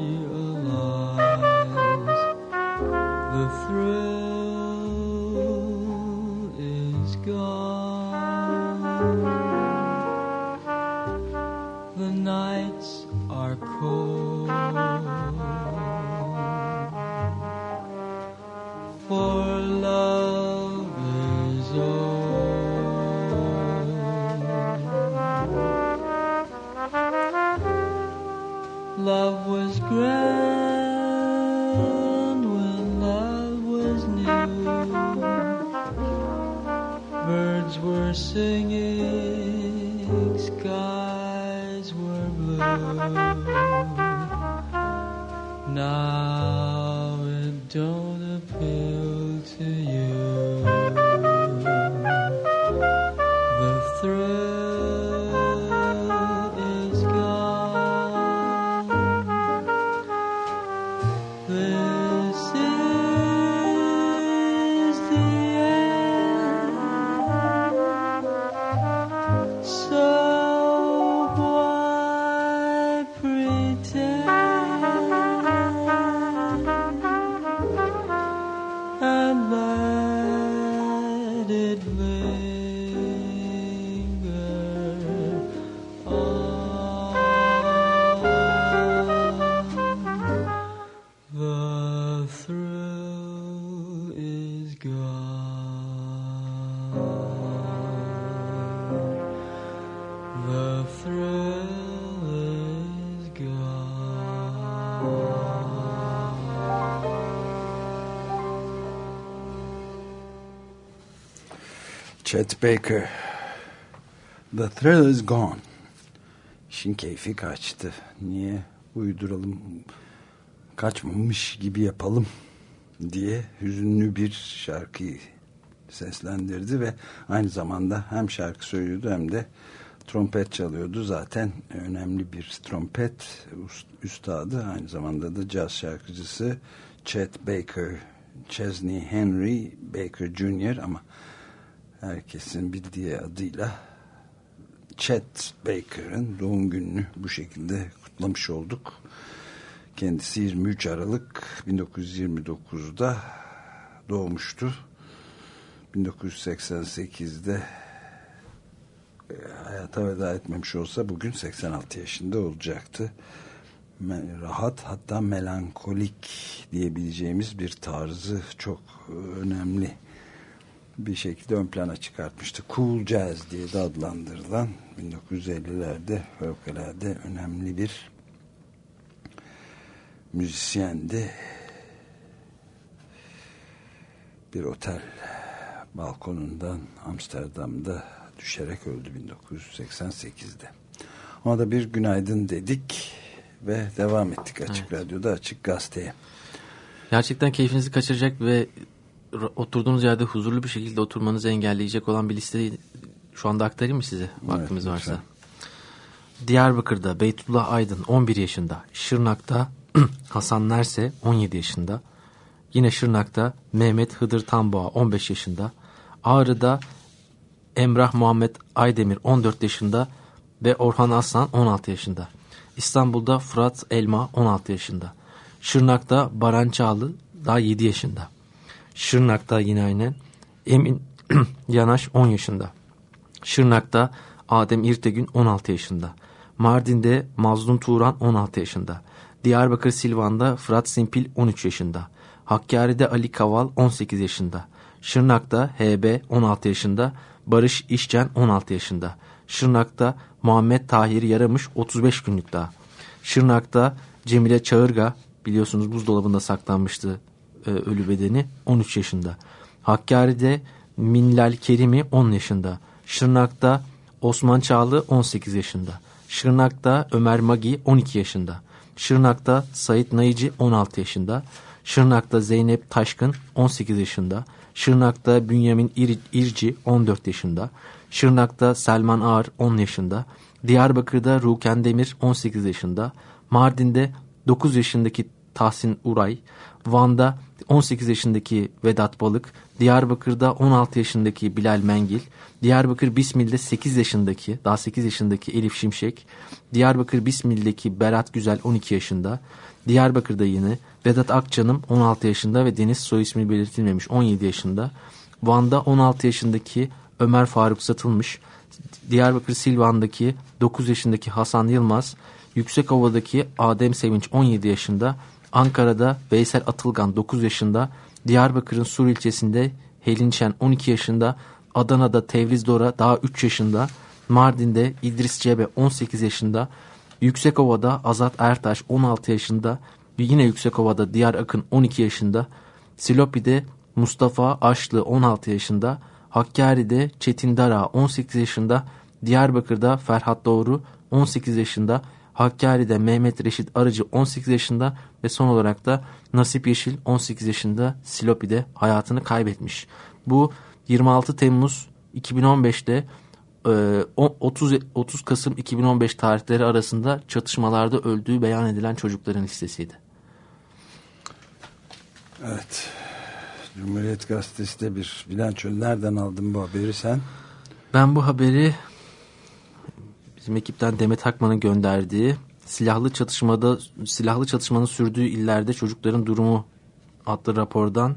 Chet Baker The thrill is gone İşin keyfi kaçtı Niye uyduralım Kaçmamış gibi yapalım diye hüzünlü bir şarkıyı seslendirdi ve aynı zamanda hem şarkı söylüyordu hem de trompet çalıyordu. Zaten önemli bir trompet üstadı. Aynı zamanda da caz şarkıcısı Chet Baker, Chesney Henry Baker Jr. ama herkesin bildiği adıyla Chet Baker'ın doğum gününü bu şekilde kutlamış olduk. Kendisi 23 Aralık 1929'da doğmuştu. 1988'de e, hayata veda etmemiş olsa bugün 86 yaşında olacaktı. Rahat hatta melankolik diyebileceğimiz bir tarzı çok önemli bir şekilde ön plana çıkartmıştı. Cool Jazz diye de adlandırılan 1950'lerde fevkalade önemli bir müzisyendi. Bir otel balkonundan Amsterdam'da düşerek öldü 1988'de. Ona da bir günaydın dedik ve devam ettik Açık evet. Radyo'da Açık Gazete'ye. Gerçekten keyfinizi kaçıracak ve oturduğunuz yerde huzurlu bir şekilde oturmanızı engelleyecek olan bir listeyi şu anda aktarayım mı size vaktimiz evet, varsa? Diyarbakır'da Beytullah Aydın 11 yaşında, Şırnak'ta Hasan Nerse 17 yaşında, yine Şırnak'ta Mehmet Hıdır Tamboğa 15 yaşında, Ağrı'da Emrah Muhammed Aydemir 14 yaşında ve Orhan Aslan 16 yaşında. İstanbul'da Fırat Elma 16 yaşında. Şırnak'ta Baran Çağlı daha 7 yaşında. Şırnak'ta yine aynen Emin Yanaş 10 yaşında. Şırnak'ta Adem İrtegün 16 yaşında. Mardin'de Mazlum Turan 16 yaşında. Diyarbakır Silvan'da Fırat Simpil 13 yaşında. Hakkari'de Ali Kaval 18 yaşında. Şırnak'ta HB 16 yaşında. Barış İşcen 16 yaşında. Şırnak'ta Muhammed Tahir Yaramış 35 günlük daha. Şırnak'ta Cemile Çağırga biliyorsunuz buzdolabında saklanmıştı e, ölü bedeni 13 yaşında. Hakkari'de Minlal Kerimi 10 yaşında. Şırnak'ta Osman Çağlı 18 yaşında. Şırnak'ta Ömer Magi 12 yaşında. Şırnak'ta Sait Nayıcı 16 yaşında. Şırnak'ta Zeynep Taşkın 18 yaşında. Şırnak'ta Bünyamin İr İrci 14 yaşında. Şırnak'ta Selman Ağar 10 yaşında. Diyarbakır'da Ruken Demir 18 yaşında. Mardin'de 9 yaşındaki Tahsin Uray. Van'da 18 yaşındaki Vedat Balık. Diyarbakır'da 16 yaşındaki Bilal Mengil. Diyarbakır Bismil'de 8 yaşındaki, daha 8 yaşındaki Elif Şimşek. Diyarbakır Bismil'deki Berat Güzel 12 yaşında. Diyarbakır'da yine Vedat Akçanım 16 yaşında ve Deniz soy ismi belirtilmemiş 17 yaşında. Van'da 16 yaşındaki Ömer Faruk Satılmış. Diyarbakır Silvan'daki 9 yaşındaki Hasan Yılmaz. Yüksekova'daki Adem Sevinç 17 yaşında. Ankara'da Veysel Atılgan 9 yaşında. Diyarbakır'ın Sur ilçesinde Helin Şen 12 yaşında. Adana'da Tevriz Dora daha 3 yaşında. Mardin'de İdris Cebe 18 yaşında. Yüksekova'da Azat Ertaş 16 yaşında. Yine Yüksekova'da Diyar Akın 12 yaşında. Silopi'de Mustafa Aşlı 16 yaşında. Hakkari'de Çetin Dara 18 yaşında. Diyarbakır'da Ferhat Doğru 18 yaşında. Hakkari'de Mehmet Reşit Arıcı 18 yaşında ve son olarak da Nasip Yeşil 18 yaşında Silopi'de hayatını kaybetmiş. Bu 26 Temmuz 2015'te 30 30 Kasım 2015 tarihleri arasında çatışmalarda öldüğü beyan edilen çocukların listesiydi. Evet. Cumhuriyet Gazetesi de bir bilanço. Nereden aldın bu haberi sen? Ben bu haberi bizim ekipten Demet Akman'ın gönderdiği silahlı çatışmada silahlı çatışmanın sürdüğü illerde çocukların durumu adlı rapordan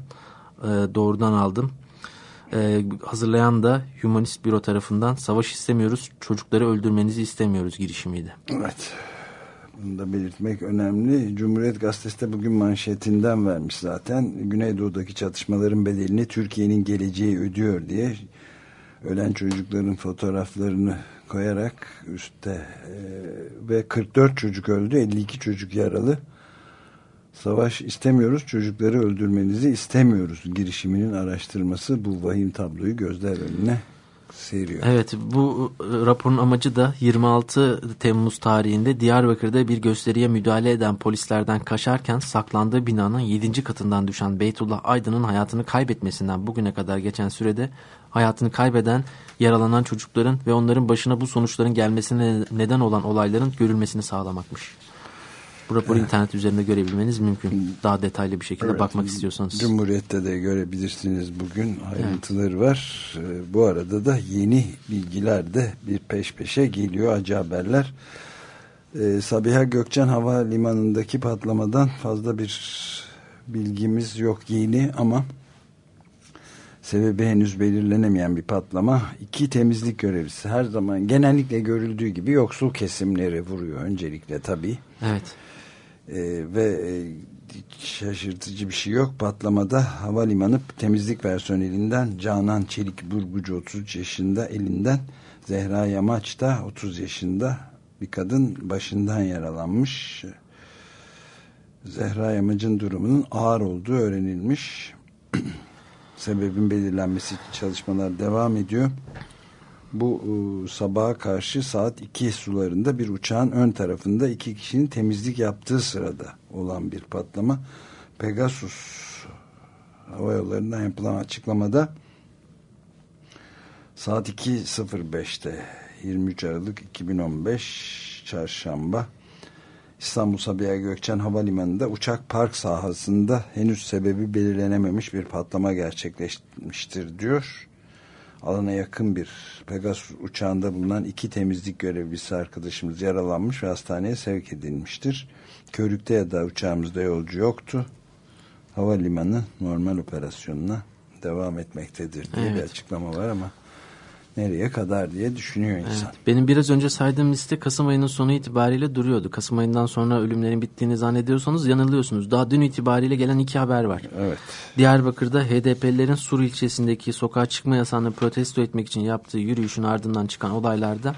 e, doğrudan aldım. E, hazırlayan da Humanist Büro tarafından savaş istemiyoruz, çocukları öldürmenizi istemiyoruz girişimiydi. Evet. Bunu da belirtmek önemli. Cumhuriyet Gazetesi de bugün manşetinden vermiş zaten. Güneydoğu'daki çatışmaların bedelini Türkiye'nin geleceği ödüyor diye ölen çocukların fotoğraflarını koyarak üstte e, ve 44 çocuk öldü 52 çocuk yaralı savaş istemiyoruz çocukları öldürmenizi istemiyoruz girişiminin araştırması bu vahim tabloyu gözler önüne seriyor. Evet bu e, raporun amacı da 26 Temmuz tarihinde Diyarbakır'da bir gösteriye müdahale eden polislerden kaçarken saklandığı binanın 7. katından düşen Beytullah Aydın'ın hayatını kaybetmesinden bugüne kadar geçen sürede hayatını kaybeden, yaralanan çocukların ve onların başına bu sonuçların gelmesine neden olan olayların görülmesini sağlamakmış. Bu raporu evet. internet üzerinde görebilmeniz mümkün. Daha detaylı bir şekilde evet. bakmak istiyorsanız. Cumhuriyet'te de görebilirsiniz bugün. Ayrıntıları evet. var. Ee, bu arada da yeni bilgiler de bir peş peşe geliyor. Acı haberler. Ee, Sabiha Gökçen Havalimanı'ndaki patlamadan fazla bir bilgimiz yok yeni ama sebebi henüz belirlenemeyen bir patlama. İki temizlik görevlisi her zaman genellikle görüldüğü gibi yoksul kesimleri vuruyor öncelikle tabii. Evet. Ee, ve e, şaşırtıcı bir şey yok. Patlamada havalimanı temizlik personelinden Canan Çelik Burgucu 33 yaşında elinden Zehra Yamaç da 30 yaşında bir kadın başından yaralanmış. Zehra Yamaç'ın durumunun ağır olduğu öğrenilmiş. Sebebin belirlenmesi için çalışmalar devam ediyor bu e, sabaha karşı saat 2 sularında bir uçağın ön tarafında iki kişinin temizlik yaptığı sırada olan bir patlama. Pegasus hava yollarından yapılan açıklamada saat 2.05'te 23 Aralık 2015 çarşamba İstanbul Sabiha Gökçen Havalimanı'nda uçak park sahasında henüz sebebi belirlenememiş bir patlama gerçekleşmiştir diyor alana yakın bir Pegasus uçağında bulunan iki temizlik görevlisi arkadaşımız yaralanmış ve hastaneye sevk edilmiştir. Körükte ya da uçağımızda yolcu yoktu. Havalimanı normal operasyonuna devam etmektedir diye evet. bir açıklama var ama nereye kadar diye düşünüyor insan. Evet, benim biraz önce saydığım liste Kasım ayının sonu itibariyle duruyordu. Kasım ayından sonra ölümlerin bittiğini zannediyorsanız yanılıyorsunuz. Daha dün itibariyle gelen iki haber var. Evet. Diyarbakır'da HDP'lilerin Sur ilçesindeki sokağa çıkma yasağını protesto etmek için yaptığı yürüyüşün ardından çıkan olaylarda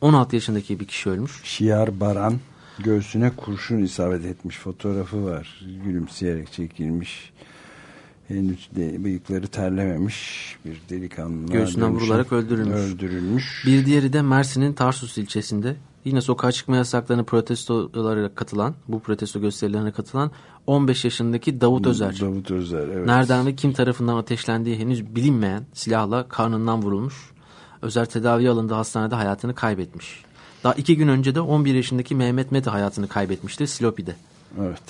16 yaşındaki bir kişi ölmüş. Şiar Baran göğsüne kurşun isabet etmiş fotoğrafı var. Gülümseyerek çekilmiş henüz de bıyıkları terlememiş bir delikanlı. Göğsünden vurularak öldürülmüş. öldürülmüş. Bir diğeri de Mersin'in Tarsus ilçesinde yine sokağa çıkma yasaklarına protestolara katılan, bu protesto gösterilerine katılan 15 yaşındaki Davut Özer. Davut Özer, evet. Nereden ve kim tarafından ateşlendiği henüz bilinmeyen silahla karnından vurulmuş. Özer tedavi alındı hastanede hayatını kaybetmiş. Daha iki gün önce de 11 yaşındaki Mehmet Mete hayatını kaybetmişti Silopi'de. Evet.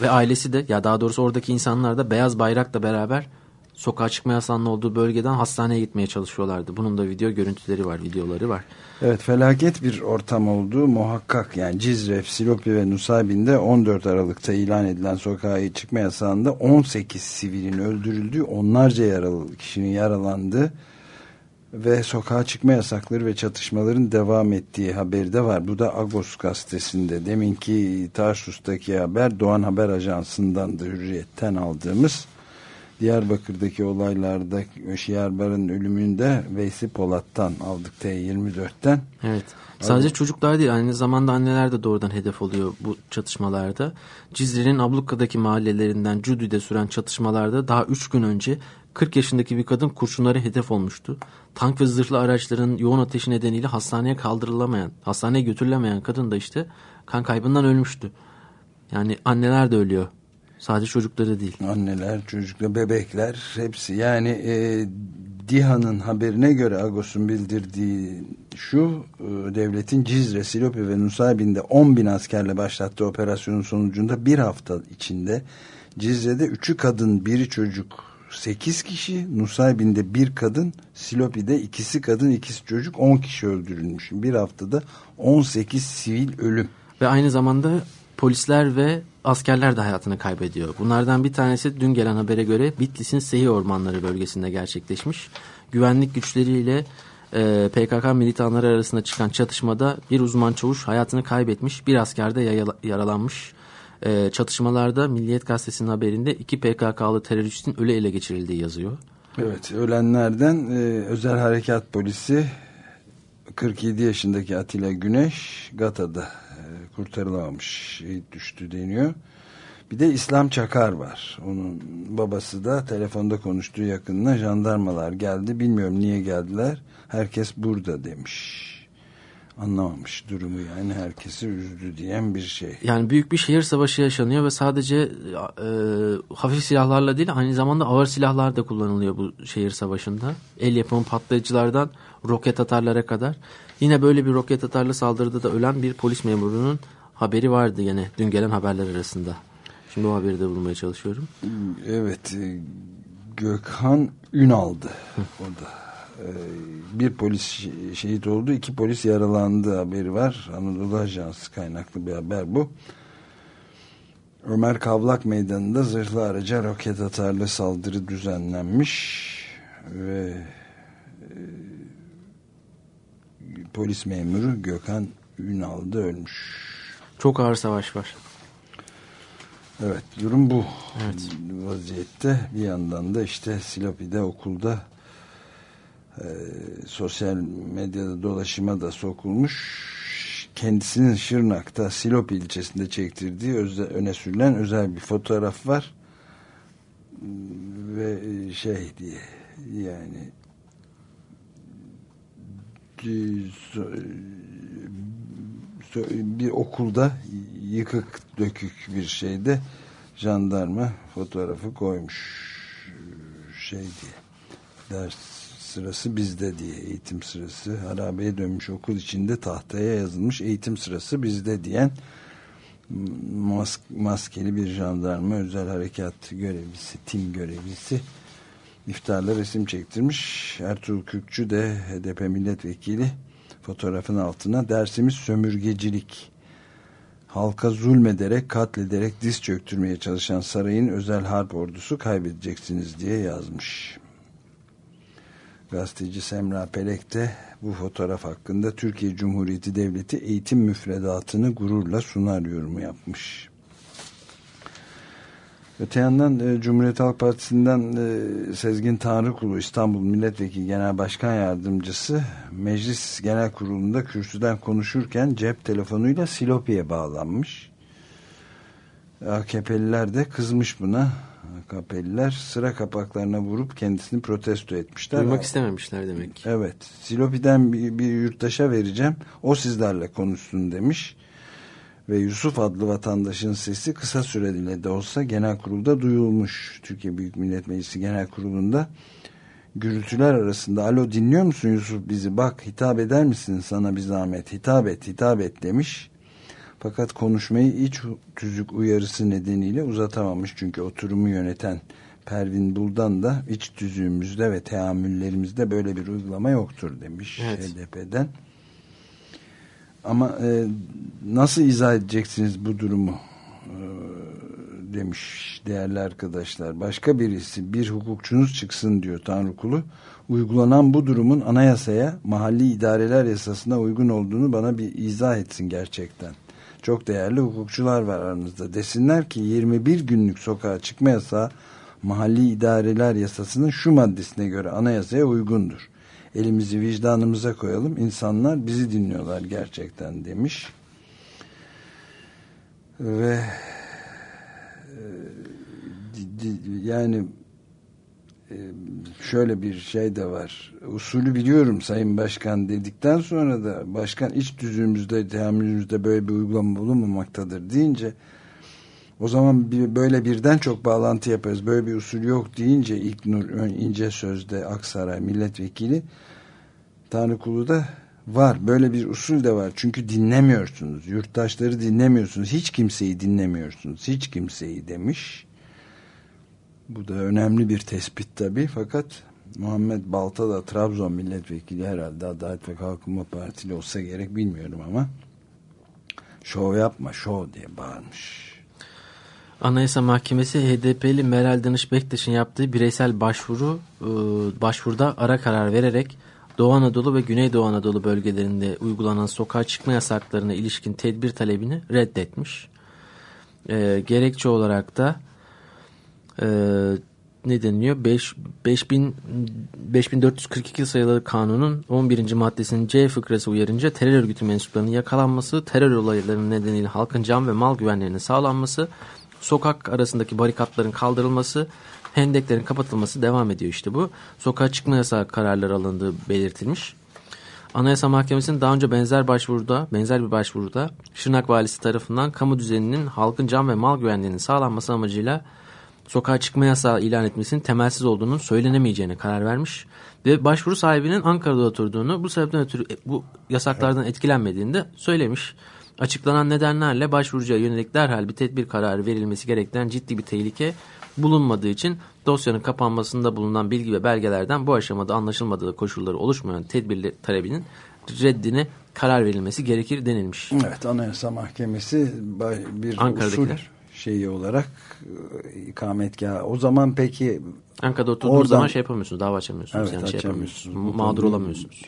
Ve ailesi de ya daha doğrusu oradaki insanlar da beyaz bayrakla beraber sokağa çıkma yasağının olduğu bölgeden hastaneye gitmeye çalışıyorlardı. Bunun da video görüntüleri var, videoları var. Evet felaket bir ortam olduğu muhakkak. Yani Cizre, Silopi ve Nusaybin'de 14 Aralık'ta ilan edilen sokağa çıkma yasağında 18 sivilin öldürüldüğü, onlarca yaralı kişinin yaralandığı ve sokağa çıkma yasakları ve çatışmaların devam ettiği haberi de var. Bu da Agos gazetesinde. Deminki Tarsus'taki haber Doğan Haber Ajansı'ndan da hürriyetten aldığımız Diyarbakır'daki olaylarda Şiarbar'ın ölümünde Veysi Polat'tan aldık T24'ten. Evet. Sadece Abi, çocuklar değil aynı zamanda anneler de doğrudan hedef oluyor bu çatışmalarda. Cizre'nin Abluka'daki mahallelerinden Cüdü'de süren çatışmalarda daha 3 gün önce 40 yaşındaki bir kadın kurşunlara hedef olmuştu. Tank ve zırhlı araçların yoğun ateşi nedeniyle hastaneye kaldırılamayan, hastaneye götürülemeyen kadın da işte kan kaybından ölmüştü. Yani anneler de ölüyor. Sadece çocukları değil. Anneler, çocuklar, bebekler hepsi. Yani e, DİHA'nın haberine göre Agos'un bildirdiği şu e, devletin Cizre, Silopi ve Nusaybin'de 10 bin askerle başlattığı operasyonun sonucunda bir hafta içinde Cizre'de 3'ü kadın, biri çocuk 8 kişi, Nusaybin'de bir kadın, Silopi'de ikisi kadın, ikisi çocuk 10 kişi öldürülmüş. Bir haftada 18 sivil ölüm. Ve aynı zamanda polisler ve askerler de hayatını kaybediyor. Bunlardan bir tanesi dün gelen habere göre Bitlis'in Sehi Ormanları bölgesinde gerçekleşmiş. Güvenlik güçleriyle e, PKK militanları arasında çıkan çatışmada bir uzman çavuş hayatını kaybetmiş, bir asker de yaralanmış. E, çatışmalarda Milliyet Gazetesi'nin haberinde iki PKK'lı teröristin ölü ele geçirildiği yazıyor. Evet ölenlerden e, özel harekat polisi 47 yaşındaki Atilla Güneş Gata'da e, kurtarılamamış şehit düştü deniyor. Bir de İslam Çakar var. Onun babası da telefonda konuştuğu yakınına jandarmalar geldi. Bilmiyorum niye geldiler. Herkes burada demiş. Anlamamış durumu yani herkesi üzdü diyen bir şey. Yani büyük bir şehir savaşı yaşanıyor ve sadece e, hafif silahlarla değil aynı zamanda ağır silahlar da kullanılıyor bu şehir savaşında. El yapımı patlayıcılardan roket atarlara kadar. Yine böyle bir roket atarlı saldırıda da ölen bir polis memurunun haberi vardı yine dün gelen haberler arasında. Şimdi o haberi de bulmaya çalışıyorum. Evet. E, Gökhan Ünal'dı o da. E, bir polis şehit oldu, iki polis yaralandı haberi var. Anadolu Ajansı kaynaklı bir haber bu. Ömer Kavlak Meydanı'nda zırhlı araca roket atarlı saldırı düzenlenmiş ve e, polis memuru Gökhan Ünal da ölmüş. Çok ağır savaş var. Evet durum bu evet. vaziyette bir yandan da işte Silopi'de okulda e, sosyal medyada dolaşıma da sokulmuş kendisinin Şırnak'ta Silopi ilçesinde çektirdiği öze, öne sürülen özel bir fotoğraf var. Ve şey diye yani bir okulda yıkık dökük bir şeyde jandarma fotoğrafı koymuş şey diye ders sırası bizde diye eğitim sırası. Harabeye dönmüş okul içinde tahtaya yazılmış eğitim sırası bizde diyen mask, maskeli bir jandarma özel harekat görevlisi tim görevlisi iftarla resim çektirmiş. Ertuğrul Kürkçü de HDP milletvekili fotoğrafın altına dersimiz sömürgecilik. Halka zulmederek katlederek diz çöktürmeye çalışan sarayın özel harp ordusu kaybedeceksiniz diye yazmış. Gazeteci Semra Pelek de bu fotoğraf hakkında Türkiye Cumhuriyeti Devleti eğitim müfredatını gururla sunar yorumu yapmış. Öte yandan e, Cumhuriyet Halk Partisi'nden e, Sezgin Tanrıkulu İstanbul Milletvekili Genel Başkan Yardımcısı Meclis Genel Kurulu'nda kürsüden konuşurken cep telefonuyla Silopi'ye bağlanmış. AKP'liler de kızmış buna. AKP'liler sıra kapaklarına vurup kendisini protesto etmişler. Duymak istememişler demek ki. Evet. Silopi'den bir, bir yurttaşa vereceğim. O sizlerle konuşsun demiş ve Yusuf adlı vatandaşın sesi kısa süreliğine de olsa genel kurulda duyulmuş. Türkiye Büyük Millet Meclisi Genel Kurulu'nda gürültüler arasında alo dinliyor musun Yusuf bizi bak hitap eder misin sana bir zahmet hitap et hitap et demiş. Fakat konuşmayı iç tüzük uyarısı nedeniyle uzatamamış çünkü oturumu yöneten Pervin Buldan da iç tüzüğümüzde ve teamüllerimizde böyle bir uygulama yoktur demiş evet. HDP'den. Ama e, nasıl izah edeceksiniz bu durumu e, demiş değerli arkadaşlar. Başka birisi bir hukukçunuz çıksın diyor Tanrı kulu. Uygulanan bu durumun anayasaya mahalli idareler yasasına uygun olduğunu bana bir izah etsin gerçekten. Çok değerli hukukçular var aranızda. Desinler ki 21 günlük sokağa çıkma yasağı mahalli idareler yasasının şu maddesine göre anayasaya uygundur elimizi vicdanımıza koyalım. İnsanlar bizi dinliyorlar gerçekten demiş. Ve e, yani şöyle bir şey de var. Usulü biliyorum Sayın Başkan dedikten sonra da başkan iç düzümüzde, teamülümüzde böyle bir uygulama bulunmamaktadır deyince o zaman böyle birden çok bağlantı yaparız. Böyle bir usul yok deyince İlknur İnce Söz'de Aksaray milletvekili Tanrı kulu da var. Böyle bir usul de var. Çünkü dinlemiyorsunuz. Yurttaşları dinlemiyorsunuz. Hiç kimseyi dinlemiyorsunuz. Hiç kimseyi demiş. Bu da önemli bir tespit tabii. Fakat Muhammed Balta da Trabzon milletvekili herhalde Adalet ve Kalkınma Partili olsa gerek bilmiyorum ama şov yapma şov diye bağırmış. Anayasa Mahkemesi HDP'li Meral Danış Bektaş'ın yaptığı bireysel başvuru e, başvuruda ara karar vererek Doğu Anadolu ve Güneydoğu Anadolu bölgelerinde uygulanan sokağa çıkma yasaklarına ilişkin tedbir talebini reddetmiş. E, gerekçe olarak da e, ne deniliyor? 5, 5000, 5442 sayılı kanunun 11. maddesinin C fıkrası uyarınca terör örgütü mensuplarının yakalanması, terör olaylarının nedeniyle halkın can ve mal güvenliğinin sağlanması, sokak arasındaki barikatların kaldırılması, hendeklerin kapatılması devam ediyor işte bu. Sokağa çıkma yasağı kararları alındığı belirtilmiş. Anayasa Mahkemesi'nin daha önce benzer başvuruda, benzer bir başvuruda Şırnak Valisi tarafından kamu düzeninin halkın can ve mal güvenliğinin sağlanması amacıyla sokağa çıkma yasağı ilan etmesinin temelsiz olduğunun söylenemeyeceğine karar vermiş ve başvuru sahibinin Ankara'da oturduğunu bu sebepten ötürü bu yasaklardan etkilenmediğini de söylemiş. Açıklanan nedenlerle başvurucuya yönelik derhal bir tedbir kararı verilmesi gerektiren ciddi bir tehlike bulunmadığı için dosyanın kapanmasında bulunan bilgi ve belgelerden bu aşamada anlaşılmadığı koşulları oluşmayan tedbirli talebinin reddine karar verilmesi gerekir denilmiş. Evet Anayasa Mahkemesi bir usul şeyi olarak e, ikametgah. O zaman peki Ankara'da oturduğunuz oradan, zaman şey yapamıyorsunuz, dava açamıyorsunuz. Evet, yani şey yapamıyorsunuz. Mağdur olamıyorsunuz.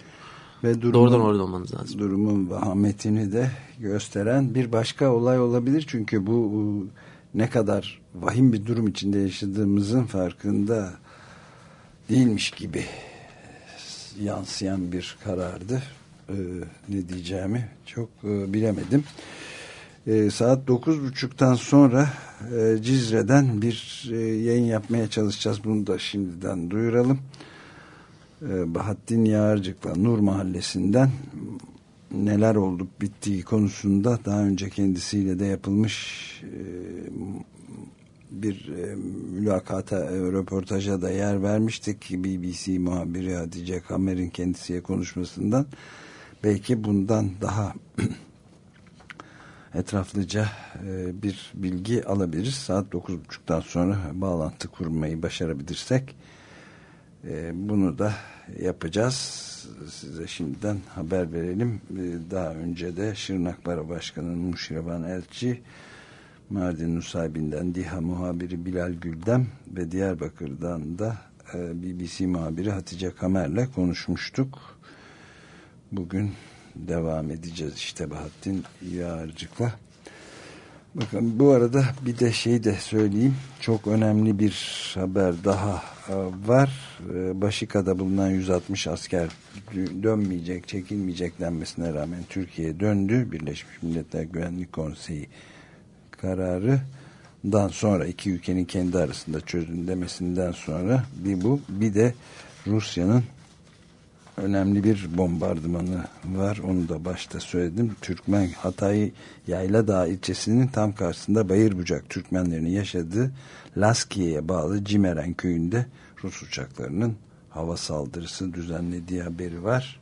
Ve durumun, Doğrudan orada olmanız lazım. Durumun vahametini de gösteren bir başka olay olabilir. Çünkü bu ne kadar vahim bir durum içinde yaşadığımızın farkında değilmiş gibi yansıyan bir karardı. Ee, ne diyeceğimi çok e, bilemedim. Ee, saat 9.30'dan sonra e, Cizre'den bir e, yayın yapmaya çalışacağız. Bunu da şimdiden duyuralım. Ee, Bahattin Yağarcık'la Nur Mahallesi'nden neler olup bittiği konusunda daha önce kendisiyle de yapılmış e, bir e, mülakata, e, röportaja da yer vermiştik. BBC muhabiri Hatice Kamer'in kendisiye konuşmasından. Belki bundan daha etraflıca bir bilgi alabiliriz. Saat 9.30'dan sonra bağlantı kurmayı başarabilirsek bunu da yapacağız size şimdiden haber verelim. Ee, daha önce de Şırnak Bara Başkanı Muşiraban Elçi, Mardin Nusaybin'den DİHA muhabiri Bilal Güldem ve Diyarbakır'dan da e, BBC muhabiri Hatice Kamer'le konuşmuştuk. Bugün devam edeceğiz işte Bahattin Yağarcık'la. Bakın bu arada bir de şey de söyleyeyim. Çok önemli bir haber daha e, var. E, Başika'da bulunan 160 asker dönmeyecek, çekilmeyecek denmesine rağmen Türkiye'ye döndü. Birleşmiş Milletler Güvenlik Konseyi kararından sonra iki ülkenin kendi arasında çözün demesinden sonra bir bu bir de Rusya'nın önemli bir bombardımanı var. Onu da başta söyledim. Türkmen Hatay Yayladağ ilçesinin tam karşısında Bayırbucak Türkmenlerinin yaşadığı Laskiye'ye bağlı Cimeren köyünde Rus uçaklarının hava saldırısı düzenlediği haberi var.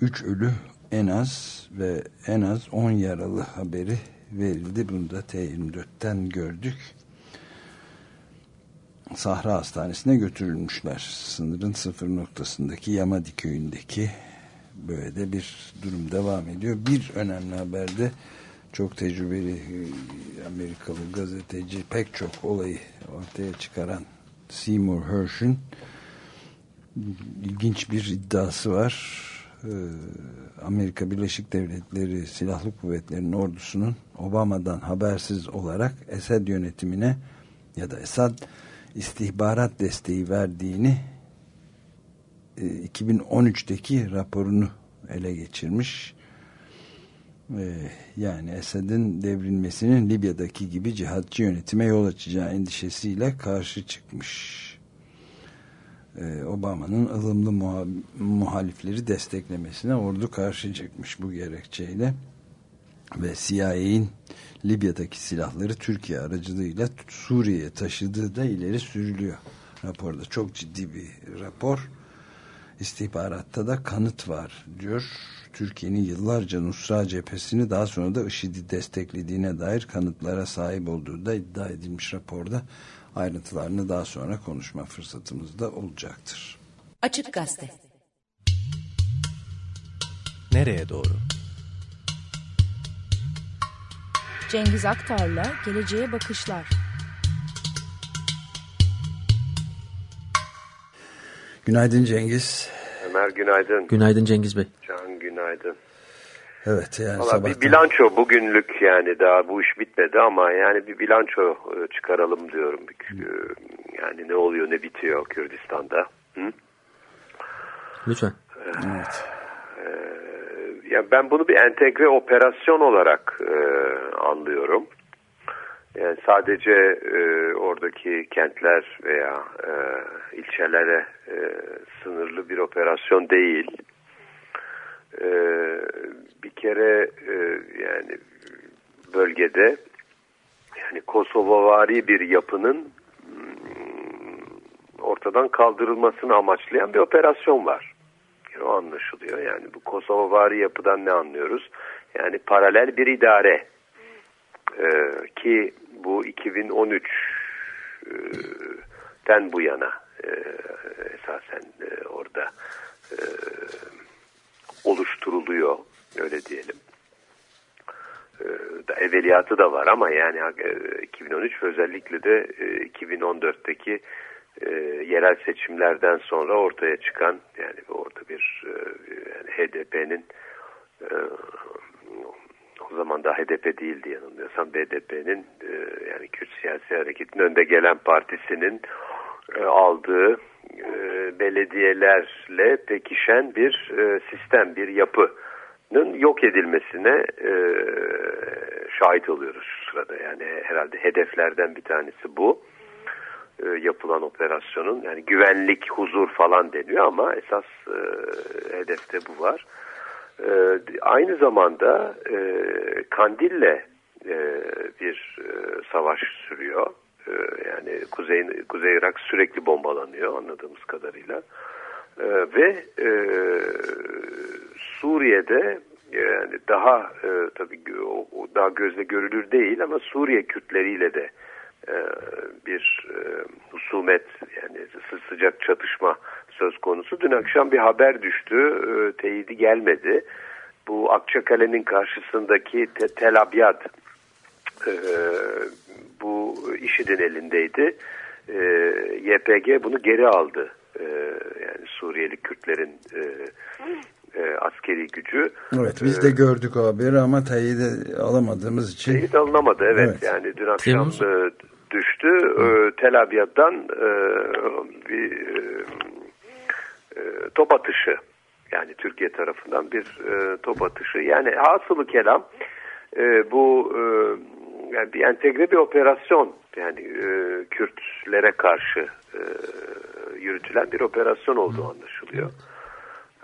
Üç ölü en az ve en az on yaralı haberi verildi. Bunu da T24'ten gördük. Sahra Hastanesi'ne götürülmüşler. Sınırın sıfır noktasındaki Yamadi köyündeki böyle de bir durum devam ediyor. Bir önemli haberde çok tecrübeli e, Amerikalı gazeteci pek çok olayı ortaya çıkaran Seymour Hersh'ün ilginç bir iddiası var. E, Amerika Birleşik Devletleri Silahlı Kuvvetleri'nin ordusunun Obama'dan habersiz olarak Esed yönetimine ya da Esad istihbarat desteği verdiğini 2013'teki e, raporunu ele geçirmiş. E, yani Esad'ın devrilmesinin Libya'daki gibi cihatçı yönetime yol açacağı endişesiyle karşı çıkmış. E, Obama'nın ılımlı muhalifleri desteklemesine ordu karşı çıkmış bu gerekçeyle ve CIA'in Libya'daki silahları Türkiye aracılığıyla Suriye'ye taşıdığı da ileri sürülüyor. Raporda çok ciddi bir rapor. İstihbaratta da kanıt var diyor. Türkiye'nin yıllarca Nusra cephesini daha sonra da IŞİD'i desteklediğine dair kanıtlara sahip olduğu da iddia edilmiş raporda. Ayrıntılarını daha sonra konuşma fırsatımız da olacaktır. Açık Gazete Nereye doğru? Cengiz Aktar'la Geleceğe Bakışlar. Günaydın Cengiz. Ömer günaydın. Günaydın Cengiz Bey. Can günaydın. Evet yani Valla bir bilanço bugünlük yani daha bu iş bitmedi ama yani bir bilanço e, çıkaralım diyorum. E, yani ne oluyor ne bitiyor Kürdistan'da. Hı? Lütfen. Evet. Ee, yani ben bunu bir entegre operasyon olarak e, anlıyorum. Yani sadece e, oradaki kentler veya e, ilçelere e, sınırlı bir operasyon değil. E, bir kere e, yani bölgede yani Kosovavari bir yapının hmm, ortadan kaldırılmasını amaçlayan bir operasyon var. Yani o anlaşılıyor. Yani bu Kosovavari yapıdan ne anlıyoruz? Yani paralel bir idare ee, ki bu 2013'ten bu yana e, esasen e, orada e, oluşturuluyor öyle diyelim. E, evveliyatı da var ama yani e, 2013 özellikle de e, 2014'teki e, yerel seçimlerden sonra ortaya çıkan yani orada bir e, yani HDP'nin e, o zaman da HDP değildi yanılmıyorsam BDP'nin yani Kürt siyasi hareketin önde gelen partisinin aldığı belediyelerle pekişen bir sistem, bir yapının yok edilmesine şahit oluyoruz şu sırada. Yani herhalde hedeflerden bir tanesi bu e, yapılan operasyonun. Yani güvenlik, huzur falan deniyor ama esas e, hedefte bu var. E, aynı zamanda e, Kandil'le e, bir e, savaş sürüyor. E, yani Kuzey, Kuzey Irak sürekli bombalanıyor anladığımız kadarıyla. E, ve e, Suriye'de yani daha e, tabii o, daha gözle görülür değil ama Suriye Kürtleriyle de bir e, husumet yani sıcak çatışma söz konusu. Dün akşam bir haber düştü. E, teyidi gelmedi. Bu Akçakale'nin karşısındaki te, Tel Abyad e, bu IŞİD'in elindeydi. E, YPG bunu geri aldı. E, yani Suriyeli Kürtlerin e, e, askeri gücü. Evet biz de gördük o haberi ama teyit alamadığımız için. Teyit alınamadı evet. evet. Yani dün akşam e, düştü. E, Tel Abyad'dan e, bir e, e, top atışı yani Türkiye tarafından bir e, top atışı. Yani hasılı kelam e, bu e, yani bir entegre bir operasyon yani e, Kürtlere karşı e, yürütülen bir operasyon olduğu anlaşılıyor.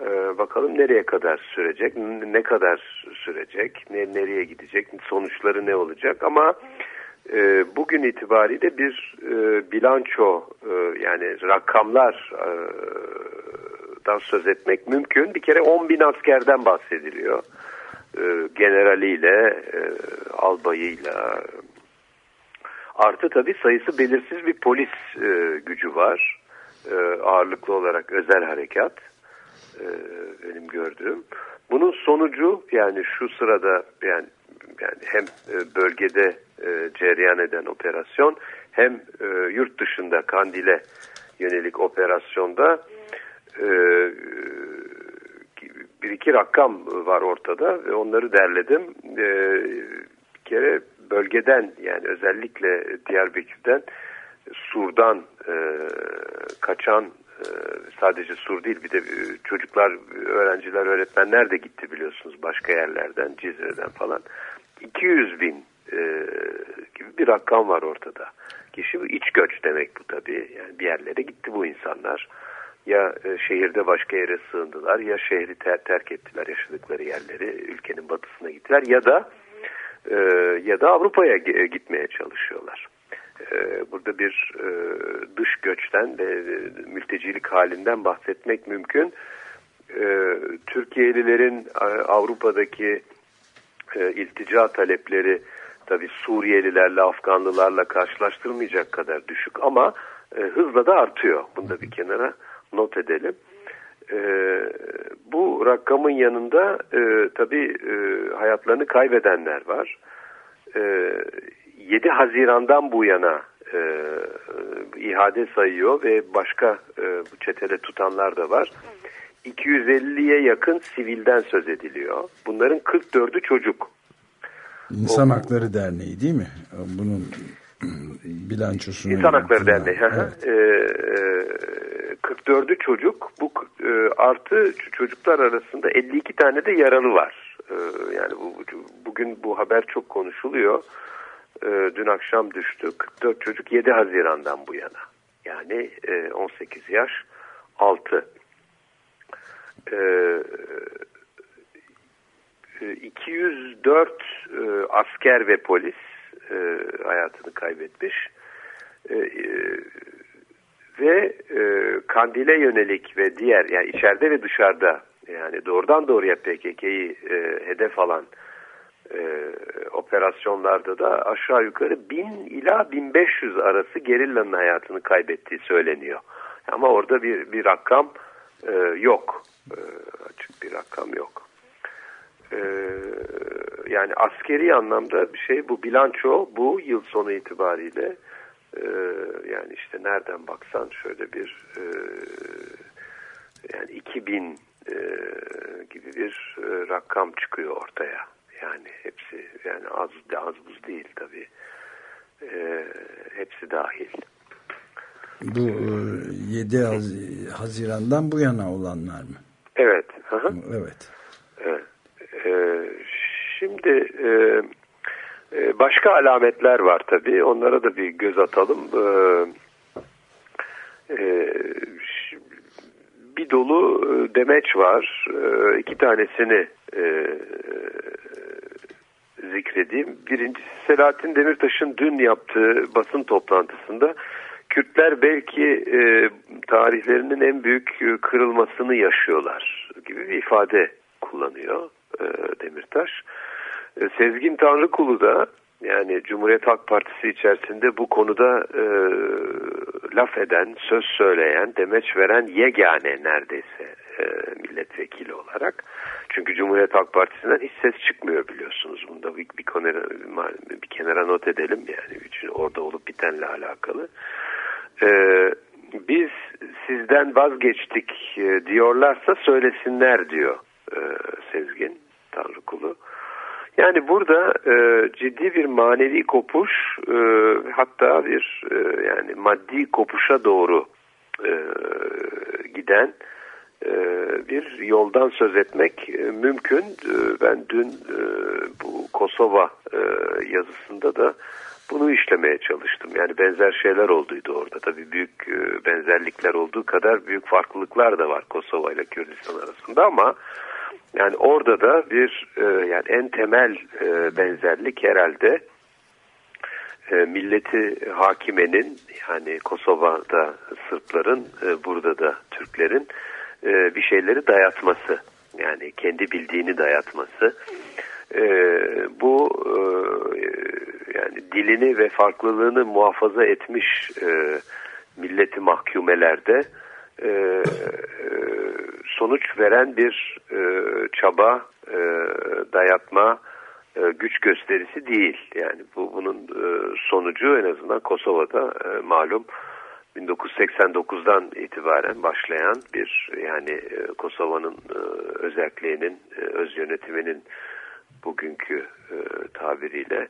E, bakalım nereye kadar sürecek, ne kadar sürecek, ne, nereye gidecek, sonuçları ne olacak ama e, bugün itibariyle bir e, bilanço e, yani rakamlar söz etmek mümkün. Bir kere 10 bin askerden bahsediliyor. Generaliyle, albayıyla. Artı tabii sayısı belirsiz bir polis gücü var. Ağırlıklı olarak özel harekat. Benim gördüğüm. Bunun sonucu yani şu sırada yani yani hem e, bölgede e, cereyan eden operasyon hem e, yurt dışında Kandil'e yönelik operasyonda bir iki rakam var ortada ve onları derledim. Bir kere bölgeden yani özellikle Diyarbakır'dan Sur'dan kaçan sadece Sur değil bir de e, çocuklar, öğrenciler, öğretmenler de gitti biliyorsunuz başka yerlerden, Cizre'den falan. 200 bin e, gibi bir rakam var ortada. Kişi bu iç göç demek bu tabii. Yani bir yerlere gitti bu insanlar ya e, şehirde başka yere sığındılar ya şehri ter terk ettiler yaşadıkları yerleri ülkenin batısına gittiler ya da e, ya da Avrupa'ya gitmeye çalışıyorlar. E, burada bir e, dış göçten ve e, mültecilik halinden bahsetmek mümkün. Türkiye'lilerin Avrupa'daki iltica talepleri tabi Suriyelilerle Afganlılarla karşılaştırmayacak kadar düşük ama hızla da artıyor. Bunu da bir kenara not edelim. Bu rakamın yanında tabii e, hayatlarını kaybedenler var. E, 7 Haziran'dan bu yana e, ihade sayıyor ve başka e, bu çetele tutanlar da var. 250'ye yakın sivilden söz ediliyor. Bunların 44'ü çocuk. İnsan o, Hakları Derneği değil mi? Bunun bilançosunu. İnsan Hakları Derneği. Evet. Ee, 44'ü çocuk. Bu e, artı çocuklar arasında 52 tane de yaralı var. Ee, yani bu, bugün bu haber çok konuşuluyor. E, dün akşam düştü. 44 çocuk 7 Haziran'dan bu yana. Yani e, 18 yaş 6. E, 204 e, asker ve polis e, hayatını kaybetmiş. E, e, ve e, Kandil'e yönelik ve diğer yani içeride ve dışarıda yani doğrudan doğruya PKK'yı e, hedef alan e, operasyonlarda da aşağı yukarı 1000 ila 1500 arası gerillanın hayatını kaybettiği söyleniyor. Ama orada bir, bir rakam e, yok. E, açık bir rakam yok. E, yani askeri anlamda bir şey bu bilanço bu yıl sonu itibariyle e, yani işte nereden baksan şöyle bir e, yani 2000 e, gibi bir e, rakam çıkıyor ortaya. Yani hepsi yani az az buz değil tabii. E, hepsi dahil. Bu e, 7 Haz Haziran'dan bu yana olanlar mı? Evet. Evet. evet. E, şimdi e, başka alametler var tabii. Onlara da bir göz atalım. E, e, bir dolu e, demeç var. E, iki tanesini e, zikredeyim. Birincisi Selahattin Demirtaş'ın dün yaptığı basın toplantısında Kürtler belki e, tarihlerinin en büyük kırılmasını yaşıyorlar gibi bir ifade kullanıyor e, Demirtaş. E, Sezgin Tanrıkulu da yani Cumhuriyet Halk Partisi içerisinde bu konuda e, laf eden, söz söyleyen, demeç veren yegane neredeyse e, milletvekili olarak. Çünkü Cumhuriyet Halk Partisi'nden hiç ses çıkmıyor biliyorsunuz. Bunda bir, bir, kenara, bir kenara not edelim yani için orada olup bitenle alakalı. E, biz sizden vazgeçtik e, diyorlarsa söylesinler diyor e, Sezgin Tanrıkulu. Yani burada e, ciddi bir manevi kopuş e, hatta bir e, yani maddi kopuşa doğru e, giden bir yoldan söz etmek e, mümkün. E, ben dün e, bu Kosova e, yazısında da bunu işlemeye çalıştım. Yani benzer şeyler olduydu orada. Tabii büyük e, benzerlikler olduğu kadar büyük farklılıklar da var Kosova ile Kürdistan arasında ama yani orada da bir e, yani en temel e, benzerlik herhalde e, milleti hakimenin yani Kosova'da Sırpların e, burada da Türklerin e, bir şeyleri dayatması. Yani kendi bildiğini dayatması. E, bu e, yani dilini ve farklılığını muhafaza etmiş e, milleti mahkumelerde e, e, sonuç veren bir e, çaba, e, dayatma, e, güç gösterisi değil. Yani bu bunun e, sonucu en azından Kosova'da e, malum 1989'dan itibaren başlayan bir yani e, Kosova'nın e, özelliğinin, e, öz yönetiminin bugünkü tabiriyle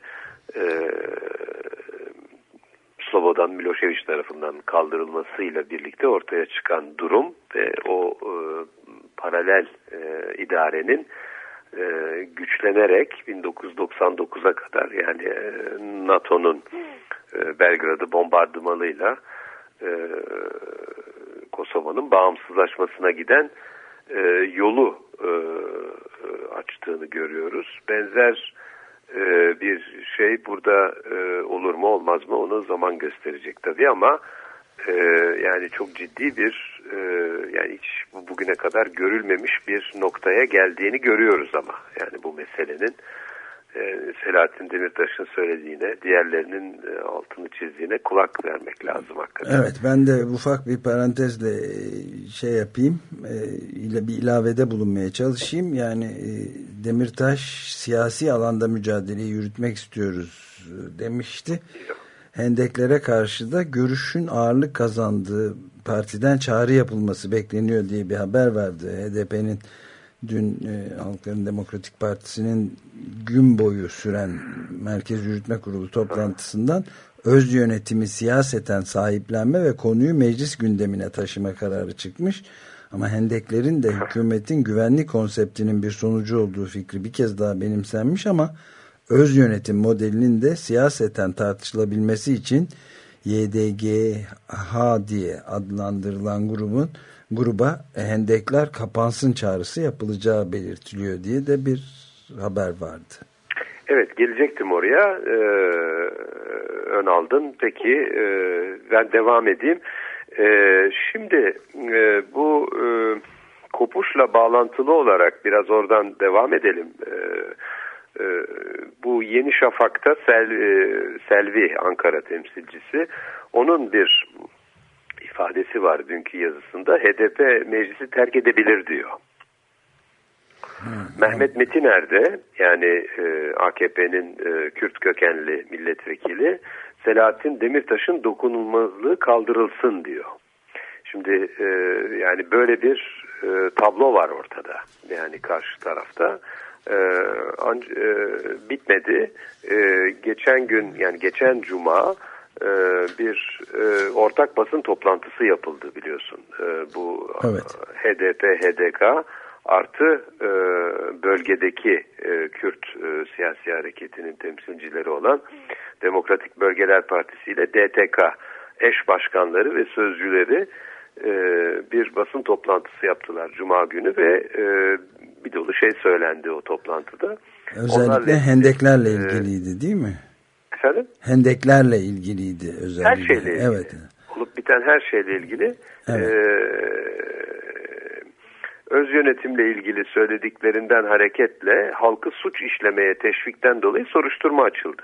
Slobodan Milošević tarafından kaldırılmasıyla birlikte ortaya çıkan durum ve o paralel idarenin güçlenerek 1999'a kadar yani NATO'nun Belgrad'ı bombardımanıyla e, Kosova'nın bağımsızlaşmasına giden e, yolu e, açtığını görüyoruz. Benzer e, bir şey burada e, olur mu olmaz mı onu zaman gösterecek tabii ama e, yani çok ciddi bir e, yani hiç bugüne kadar görülmemiş bir noktaya geldiğini görüyoruz ama yani bu meselenin Selahattin Demirtaş'ın söylediğine, diğerlerinin e, altını çizdiğine kulak vermek lazım hakikaten. Evet, ben de ufak bir parantezle e, şey yapayım, ile bir ilavede bulunmaya çalışayım. Yani Demirtaş siyasi alanda mücadeleyi yürütmek istiyoruz demişti. Hendeklere karşı da görüşün ağırlık kazandığı partiden çağrı yapılması bekleniyor diye bir haber verdi. HDP'nin dün e, Halkların Demokratik Partisi'nin gün boyu süren Merkez Yürütme Kurulu toplantısından öz yönetimi siyaseten sahiplenme ve konuyu meclis gündemine taşıma kararı çıkmış. Ama hendeklerin de hükümetin güvenlik konseptinin bir sonucu olduğu fikri bir kez daha benimsenmiş ama öz yönetim modelinin de siyaseten tartışılabilmesi için YDGH diye adlandırılan grubun gruba hendekler kapansın çağrısı yapılacağı belirtiliyor diye de bir haber vardı. Evet gelecektim oraya ee, ön aldın peki e, ben devam edeyim. E, şimdi e, bu e, kopuşla bağlantılı olarak biraz oradan devam edelim. E, e, bu Yeni Şafak'ta Sel, e, Selvi Ankara temsilcisi onun bir ifadesi var dünkü yazısında HDP meclisi terk edebilir diyor. Mehmet Metiner de yani e, AKP'nin e, Kürt kökenli milletvekili Selahattin Demirtaş'ın dokunulmazlığı kaldırılsın diyor. Şimdi e, yani böyle bir e, tablo var ortada. Yani karşı tarafta e, an, e, bitmedi. E, geçen gün yani geçen cuma e, bir e, ortak basın toplantısı yapıldı biliyorsun. E, bu evet. HDP, HDK artı e, bölgedeki e, Kürt e, siyasi hareketinin temsilcileri olan Demokratik Bölgeler Partisi ile DTK eş başkanları ve sözcüleri e, bir basın toplantısı yaptılar Cuma günü ve e, bir dolu şey söylendi o toplantıda. Özellikle Onlarla, hendeklerle ilgiliydi değil mi? Efendim? Hendeklerle ilgiliydi özellikle. Her şeyle ilgili. Evet. Olup biten her şeyle ilgili. Evet. E, öz yönetimle ilgili söylediklerinden hareketle halkı suç işlemeye teşvikten dolayı soruşturma açıldı.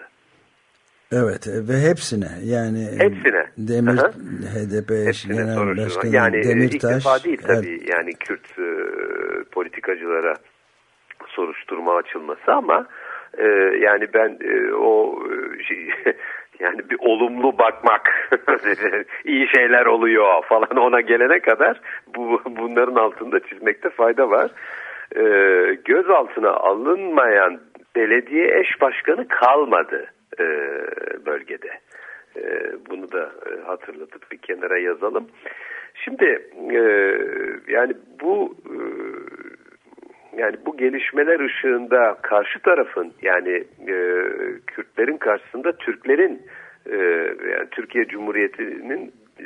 Evet ve hepsine yani hepsine. Demir Aha. HDP hepsine Genel Başkanı yani e, Demirtaş. defa değil tabii evet. yani Kürt e, politikacılara soruşturma açılması ama e, yani ben e, o e, şey, yani bir olumlu bakmak iyi şeyler oluyor falan ona gelene kadar bu bunların altında çizmekte fayda var. E, gözaltına alınmayan belediye eş başkanı kalmadı e, bölgede. E, bunu da e, hatırlatıp bir kenara yazalım. Şimdi e, yani bu e, yani bu gelişmeler ışığında karşı tarafın yani e, Kürtlerin karşısında Türklerin e, yani Türkiye Cumhuriyeti'nin e,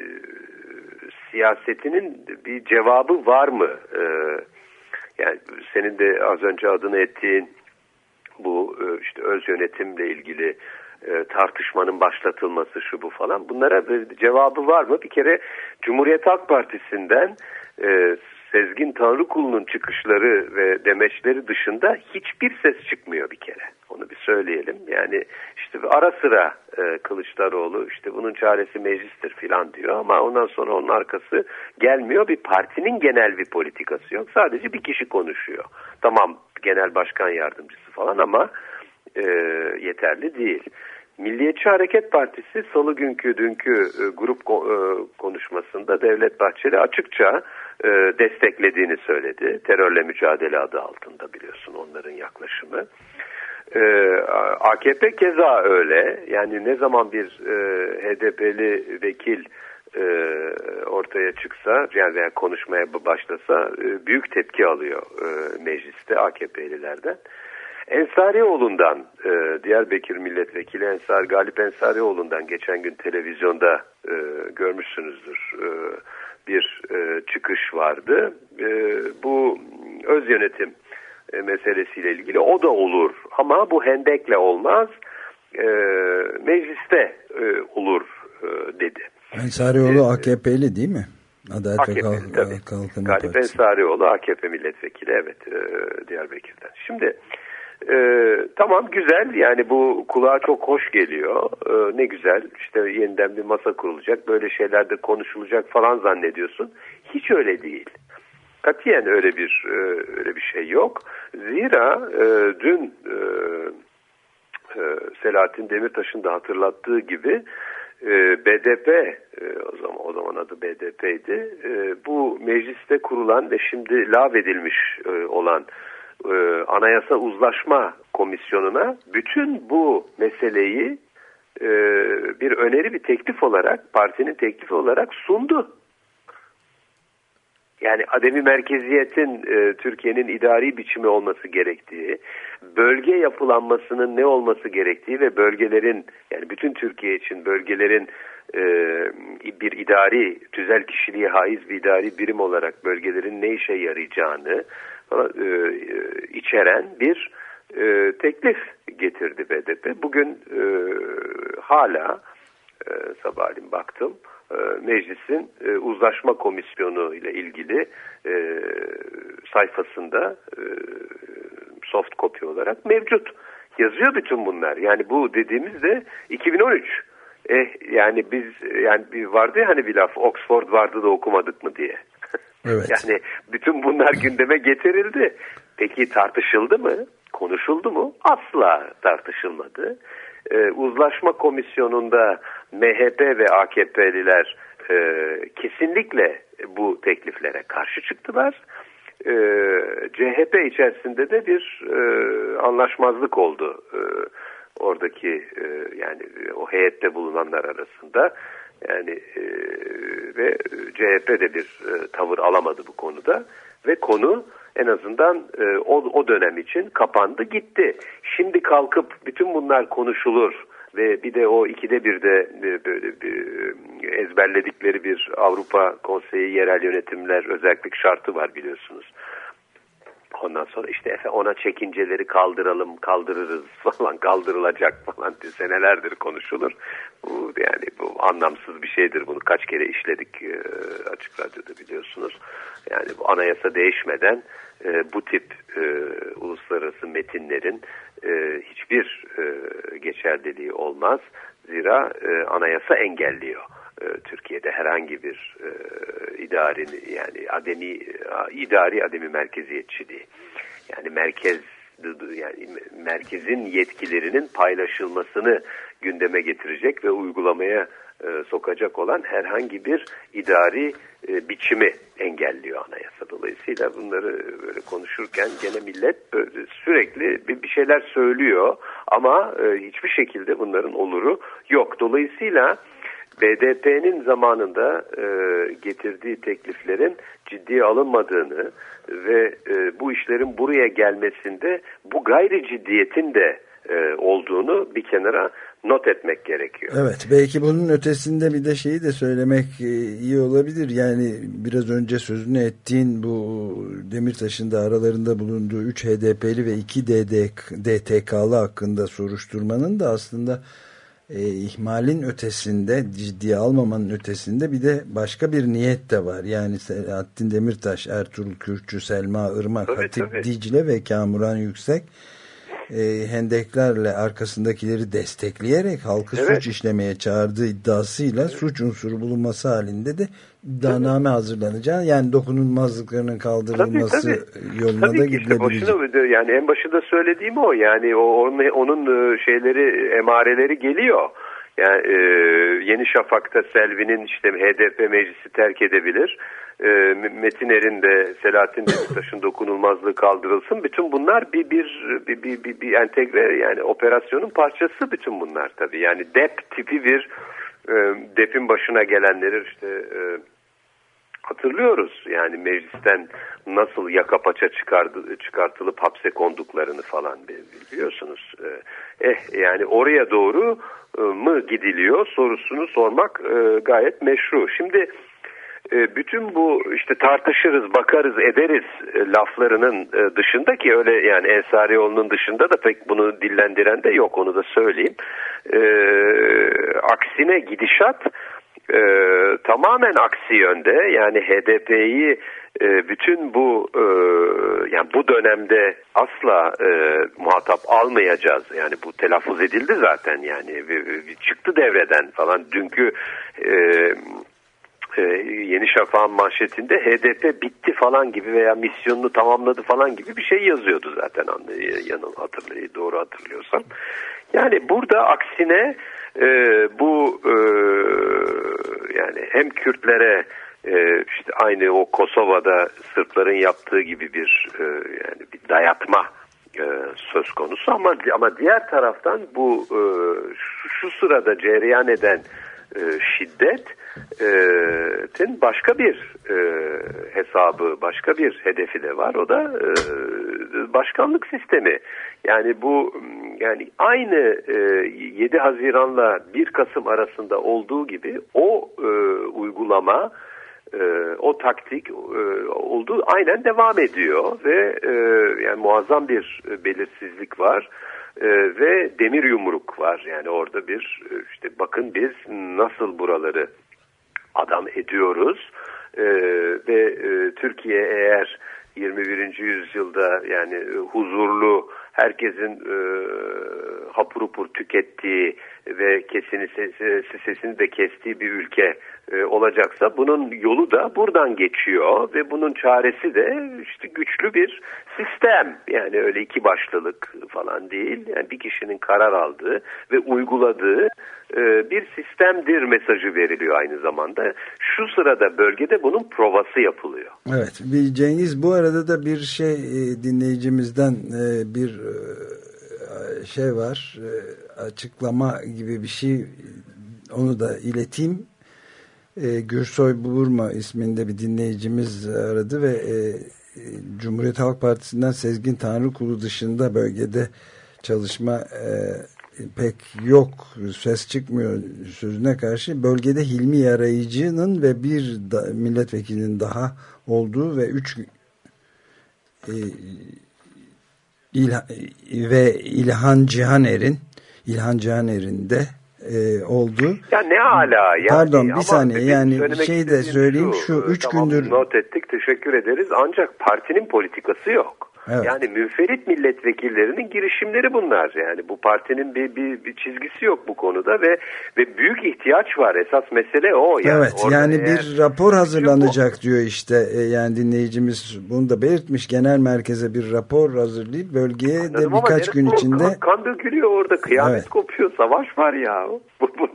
siyasetinin bir cevabı var mı? E, yani senin de az önce adını ettiğin bu e, işte öz yönetimle ilgili e, tartışmanın başlatılması şu bu falan bunlara bir cevabı var mı? Bir kere Cumhuriyet Halk Partisi'nden e, Sezgin Tanrıkulu'nun çıkışları ve demeçleri dışında hiçbir ses çıkmıyor bir kere. Onu bir söyleyelim. Yani işte ara sıra e, Kılıçdaroğlu işte bunun çaresi meclistir filan diyor ama ondan sonra onun arkası gelmiyor. Bir partinin genel bir politikası yok. Sadece bir kişi konuşuyor. Tamam genel başkan yardımcısı falan ama e, yeterli değil. Milliyetçi Hareket Partisi salı günkü dünkü e, grup e, konuşmasında Devlet Bahçeli açıkça e, desteklediğini söyledi. Terörle mücadele adı altında biliyorsun onların yaklaşımı. E, AKP keza öyle. Yani ne zaman bir e, HDP'li vekil e, ortaya çıksa yani konuşmaya başlasa büyük tepki alıyor e, mecliste AKP'lilerden. Ensarioğlu'ndan e, Diyarbakır Milletvekili Ensar Galip Ensarioğlu'ndan geçen gün televizyonda e, görmüşsünüzdür e, bir e, çıkış vardı. E, bu öz yönetim e, meselesiyle ilgili o da olur ama bu hendekle olmaz e, mecliste e, olur e, dedi. Ensarioğlu e, AKP'li değil mi? Adalet AKP'li tabii. Galip Ensarioğlu AKP milletvekili evet e, Diyarbakır'dan. Şimdi e, tamam güzel yani bu kulağa çok hoş geliyor. E, ne güzel işte yeniden bir masa kurulacak böyle şeylerde konuşulacak falan zannediyorsun. Hiç öyle değil. Katiyen öyle bir e, öyle bir şey yok. Zira e, dün e, e, Selahattin Demirtaş'ın da hatırlattığı gibi e, BDP e, o zaman o zaman adı BDP'ydi. Bu mecliste kurulan ve şimdi lağvedilmiş e, olan e, Anayasa Uzlaşma Komisyonu'na bütün bu meseleyi e, bir öneri bir teklif olarak partinin teklifi olarak sundu. yani ademi merkeziyetin e, Türkiye'nin idari biçimi olması gerektiği, bölge yapılanmasının ne olması gerektiği ve bölgelerin yani bütün Türkiye için bölgelerin e, bir idari, tüzel kişiliği haiz bir idari birim olarak bölgelerin ne işe yarayacağını içeren bir e, teklif getirdi BDP. Bugün e, hala e, sabahleyin baktım e, meclisin e, uzlaşma komisyonu ile ilgili e, sayfasında e, soft copy olarak mevcut. Yazıyor bütün bunlar. Yani bu dediğimizde 2013. Eh yani biz yani vardı ya hani bir laf Oxford vardı da okumadık mı diye. Evet. yani bütün bunlar gündeme getirildi. Peki tartışıldı mı? Konuşuldu mu? Asla tartışılmadı. Ee, uzlaşma komisyonunda MHP ve AKP'liler e, kesinlikle bu tekliflere karşı çıktılar. E, CHP içerisinde de bir e, anlaşmazlık oldu. E, oradaki e, yani o heyette bulunanlar arasında yani e, ve CHP de bir e, tavır alamadı bu konuda ve konu en azından e, o, o dönem için kapandı gitti. Şimdi kalkıp bütün bunlar konuşulur ve bir de o ikide bir de e, böyle bir e, ezberledikleri bir Avrupa Konseyi yerel yönetimler özellik şartı var biliyorsunuz. Ondan sonra işte ona çekinceleri kaldıralım, kaldırırız falan, kaldırılacak falan diye senelerdir konuşulur. Bu yani bu anlamsız bir şeydir. Bunu kaç kere işledik e, açık radyoda biliyorsunuz. Yani bu anayasa değişmeden e, bu tip e, uluslararası metinlerin hiçbir geçerliliği olmaz. Zira anayasa engelliyor. E, Türkiye'de herhangi bir e, idari yani ademi idari ademi merkeziyetçiliği yani merkez yani merkezin yetkilerinin paylaşılmasını gündeme getirecek ve uygulamaya e, sokacak olan herhangi bir idari e, biçimi engelliyor anayasa. Dolayısıyla bunları böyle konuşurken gene millet böyle sürekli bir, bir şeyler söylüyor ama e, hiçbir şekilde bunların oluru yok. Dolayısıyla BDP'nin zamanında e, getirdiği tekliflerin ciddiye alınmadığını ve e, bu işlerin buraya gelmesinde bu gayri ciddiyetin de e, olduğunu bir kenara not etmek gerekiyor. Evet belki bunun ötesinde bir de şeyi de söylemek e, iyi olabilir. Yani biraz önce sözünü ettiğin bu Demirtaş'ın da aralarında bulunduğu 3 HDP'li ve 2 DTK'lı hakkında soruşturmanın da aslında e, ihmalin ötesinde ciddiye almamanın ötesinde bir de başka bir niyet de var. Yani Selahattin Demirtaş, Ertuğrul Kürkçü, Selma Irmak, tabii, Hatip tabii. Dicle ve Kamuran Yüksek e, hendeklerle arkasındakileri destekleyerek halkı evet. suç işlemeye çağırdığı iddiasıyla evet. suç unsuru bulunması halinde de iddianame hazırlanacağı yani dokunulmazlıklarının kaldırılması tabii, tabii. yoluna tabii da gidilebilecek. Işte yani en başında söylediğim o yani o onun, onun e, şeyleri emareleri geliyor. Yani e, Yeni Şafak'ta Selvi'nin işte HDP meclisi terk edebilir. E, Metin Er'in de Selahattin Demirtaş'ın dokunulmazlığı kaldırılsın. Bütün bunlar bir bir, bir bir bir bir entegre yani operasyonun parçası bütün bunlar tabii. Yani DEP tipi bir e, DEP'in başına gelenleri işte e, hatırlıyoruz. Yani meclisten nasıl yaka paça çıkardı, çıkartılıp hapse konduklarını falan biliyorsunuz. E, eh yani oraya doğru e, mı gidiliyor sorusunu sormak e, gayet meşru. Şimdi bütün bu işte tartışırız, bakarız, ederiz laflarının dışında ki öyle yani Ensarioğlu'nun dışında da pek bunu dillendiren de yok onu da söyleyeyim. E, aksine gidişat e, tamamen aksi yönde. Yani HDP'yi e, bütün bu e, yani bu dönemde asla e, muhatap almayacağız. Yani bu telaffuz edildi zaten yani. Çıktı devreden falan. Dünkü e, e, Yeni Şafak'ın manşetinde HDP bitti falan gibi veya misyonunu tamamladı falan gibi bir şey yazıyordu zaten yanıl hatırlay doğru hatırlıyorsam. Yani burada aksine e, bu e, yani hem Kürtlere e, işte aynı o Kosova'da Sırpların yaptığı gibi bir e, yani bir dayatma e, söz konusu ama ama diğer taraftan bu e, şu, şu sırada cereyan eden e, şiddetin başka bir e, hesabı, başka bir hedefi de var. O da e, başkanlık sistemi. Yani bu yani aynı e, 7 Haziran'la 1 Kasım arasında olduğu gibi o uygulama o taktik e, olduğu aynen devam ediyor ve yani muazzam bir belirsizlik var e, ve demir yumruk var yani orada bir e, işte bakın biz nasıl buraları adam ediyoruz e, ve e, Türkiye eğer 21. yüzyılda yani e, huzurlu herkesin e, hapur hapur tükettiği ve kesini sesini de kestiği bir ülke e, olacaksa bunun yolu da buradan geçiyor ve bunun çaresi de işte güçlü bir sistem yani öyle iki başlılık falan değil yani bir kişinin karar aldığı ve uyguladığı e, bir sistemdir mesajı veriliyor aynı zamanda. Şu sırada bölgede bunun provası yapılıyor. Evet Cengiz bu arada da bir şey e, dinleyicimizden e, bir e, şey var e, açıklama gibi bir şey onu da ileteyim. E, Gürsoy Burma isminde bir dinleyicimiz aradı ve e, Cumhuriyet Halk Partisi'nden Sezgin Tanrıkulu dışında bölgede çalışma e, pek yok ses çıkmıyor sözüne karşı. Bölgede Hilmi Yarayıcı'nın ve bir da, milletvekilinin daha olduğu ve üç e, İlha, ve İlhan Cihaner'in İlhan Cihaner'in de e, oldu. Ya ne hala yani. Pardon bir saniye yani şey de söyleyeyim şu, şu üç tamam, gündür. Not ettik teşekkür ederiz ancak partinin politikası yok. Evet. Yani münferit milletvekillerinin girişimleri bunlar. Yani bu partinin bir, bir, bir çizgisi yok bu konuda ve ve büyük ihtiyaç var. Esas mesele o. Yani evet yani bir rapor hazırlanacak diyor işte. E, yani dinleyicimiz bunu da belirtmiş. Genel merkeze bir rapor hazırlayıp bölgeye Anladım de birkaç gün içinde. Kan, dökülüyor orada. Kıyamet evet. kopuyor. Savaş var ya.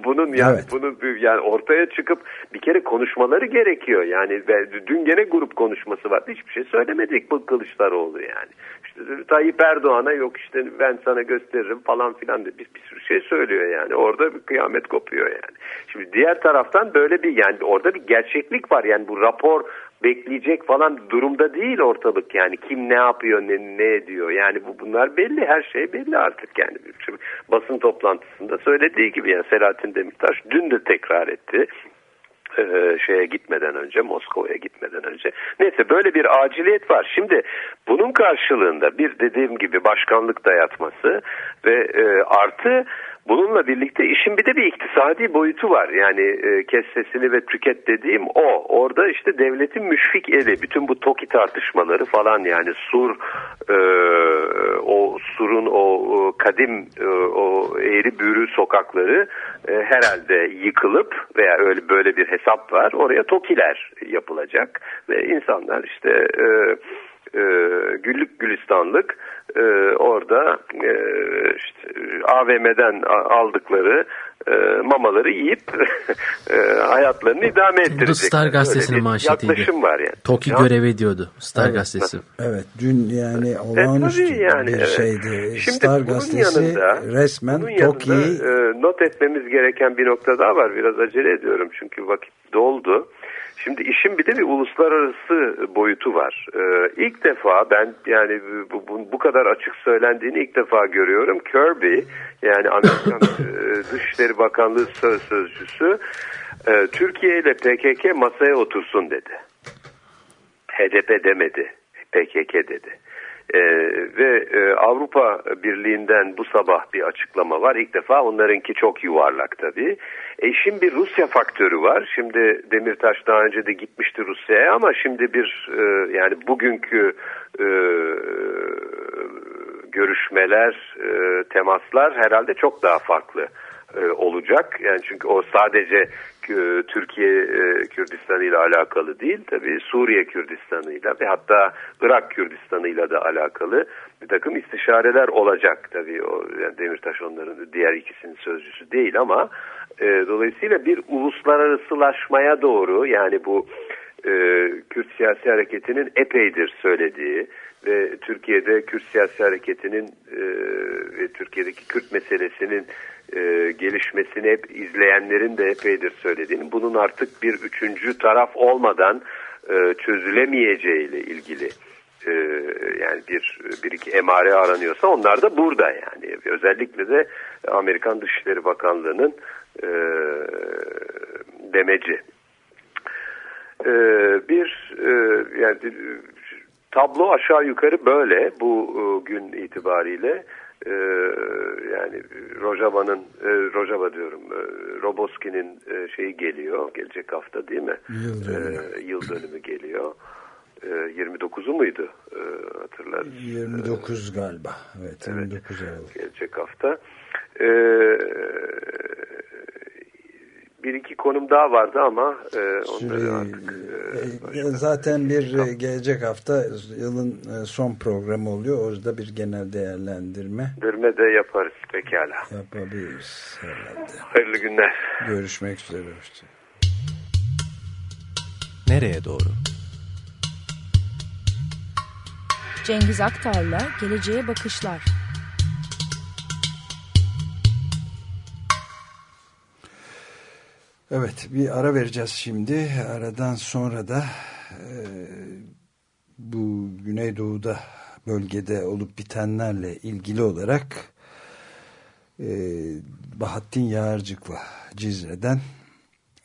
Bunun yani evet. bunu yani ortaya çıkıp bir kere konuşmaları gerekiyor. Yani dün gene grup konuşması var. Hiçbir şey söylemedik bu Kılıçdaroğlu yani yani. İşte Tayyip Erdoğan'a yok işte ben sana gösteririm falan filan bir, bir sürü şey söylüyor yani. Orada bir kıyamet kopuyor yani. Şimdi diğer taraftan böyle bir yani orada bir gerçeklik var. Yani bu rapor bekleyecek falan durumda değil ortalık yani kim ne yapıyor ne, ne ediyor yani bu bunlar belli her şey belli artık yani basın toplantısında söylediği gibi yani Selahattin Demirtaş dün de tekrar etti e, şeye gitmeden önce Moskova'ya gitmeden önce. Neyse böyle bir aciliyet var. Şimdi bunun karşılığında bir dediğim gibi başkanlık dayatması ve e, artı Bununla birlikte işin bir de bir iktisadi boyutu var. Yani e, kes ve tüket dediğim o. Orada işte devletin müşfik eli. Bütün bu TOKİ tartışmaları falan yani sur e, o surun o, o kadim e, o eğri büğrü sokakları e, herhalde yıkılıp veya öyle böyle bir hesap var. Oraya TOKİ'ler yapılacak ve insanlar işte e, e, güllük gülistanlık e, orada e, işte, AVM'den aldıkları e, mamaları yiyip e, hayatlarını idame ettirecekler. Bu Star Gazetesi'nin manşetiydi. Yaklaşım var yani. TOKİ ya. görevi diyordu Star evet. Gazetesi. Evet dün yani e, olağanüstü e, yani, bir evet. şeydi. Şimdi Star Gazetesi yanında, resmen TOKİ e, not etmemiz gereken bir nokta daha var. Biraz acele ediyorum çünkü vakit doldu. Şimdi işin bir de bir uluslararası boyutu var. Ee, ilk defa ben yani bu, bu, bu kadar açık söylendiğini ilk defa görüyorum. Kirby yani Amerikan e, Dışişleri Bakanlığı söz sözcüsü e, Türkiye ile PKK masaya otursun dedi. HDP demedi. PKK dedi. Ee, ve e, Avrupa Birliği'nden bu sabah bir açıklama var. İlk defa onlarınki çok yuvarlak tabii. E şimdi bir Rusya faktörü var. Şimdi Demirtaş daha önce de gitmişti Rusya'ya ama şimdi bir e, yani bugünkü e, görüşmeler, e, temaslar herhalde çok daha farklı e, olacak. Yani çünkü o sadece Türkiye e, Kürdistanı ile alakalı değil tabi Suriye Kürdistanı ile ve hatta Irak Kürdistanı ile de alakalı bir takım istişareler olacak tabi yani Demirtaş onların diğer ikisinin sözcüsü değil ama e, dolayısıyla bir uluslararasılaşmaya doğru yani bu e, Kürt siyasi hareketinin epeydir söylediği ve Türkiye'de Kürt siyasi hareketinin e, ve Türkiye'deki Kürt meselesinin e, gelişmesini hep izleyenlerin de epeydir söylediğini bunun artık bir üçüncü taraf olmadan e, çözülemeyeceğiyle ilgili e, yani bir, bir iki emare aranıyorsa onlar da burada yani özellikle de Amerikan Dışişleri Bakanlığı'nın e, demeci. E, bir e, yani tablo aşağı yukarı böyle bu e, gün itibariyle e, yani Rojava'nın e, Rojava diyorum e, Roboski'nin e, şeyi geliyor gelecek hafta değil mi? Yıl dönümü, E, yıl dönümü geliyor. E, 29'u muydu e, hatırlarız. 29 galiba. Evet, 29 Aralık. Gelecek hafta. E, bir iki konum daha vardı ama e, onları Süreyi- artık e, e, zaten bir e, gelecek hafta yılın e, son programı oluyor. Orada bir genel değerlendirme Dırme de yaparız pekala. yapabiliriz herhalde. Hayırlı günler. Görüşmek üzere. Hoşça. Nereye doğru? Cengiz Aktar'la Geleceğe Bakışlar. Evet bir ara vereceğiz şimdi. Aradan sonra da e, bu Güneydoğu'da bölgede olup bitenlerle ilgili olarak e, Bahattin Yağarcık'la Cizre'den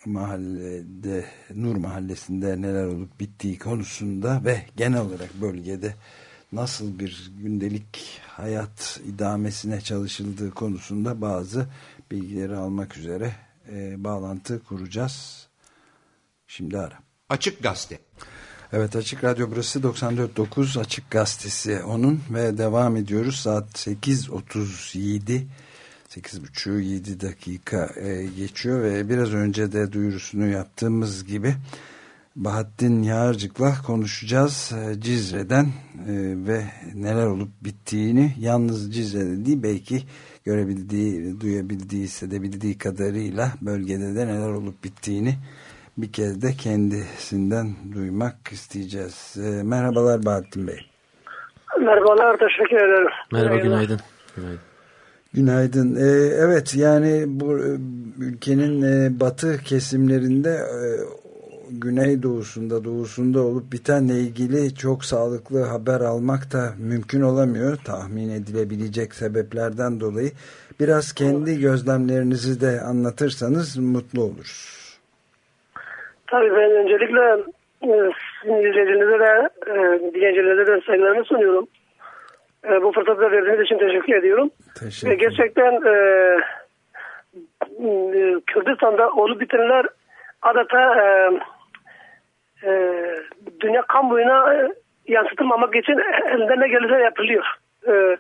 mahallede Nur Mahallesi'nde neler olup bittiği konusunda ve genel olarak bölgede nasıl bir gündelik hayat idamesine çalışıldığı konusunda bazı bilgileri almak üzere e, bağlantı kuracağız. Şimdi ara. Açık Gazete. Evet Açık Radyo burası 94.9 Açık Gazetesi onun ve devam ediyoruz saat 8.37 8.30 7 dakika e, geçiyor ve biraz önce de duyurusunu yaptığımız gibi Bahattin Yağarcık'la konuşacağız e, Cizre'den e, ve neler olup bittiğini yalnız Cizre'de değil belki görebildiği, duyabildiği, hissedebildiği kadarıyla bölgede de neler olup bittiğini bir kez de kendisinden duymak isteyeceğiz. E, merhabalar Bahattin Bey. Merhabalar, teşekkür ederim. Merhaba günaydın. Günaydın. Günaydın. Ee, evet yani bu e, ülkenin e, batı kesimlerinde e, güneydoğusunda doğusunda olup bitenle ilgili çok sağlıklı haber almak da mümkün olamıyor tahmin edilebilecek sebeplerden dolayı. Biraz kendi gözlemlerinizi de anlatırsanız mutlu oluruz. Tabii ben öncelikle e, sizin de e, dinleyicilerine de saygılarımı sunuyorum. E, bu fırsatı verdiğiniz için teşekkür ediyorum. Teşekkür Ve gerçekten e, Kürdistan'da olup bitenler adeta e, e, dünya kamuoyuna yansıtılmamak için elinden ne gelirse yapılıyor. E,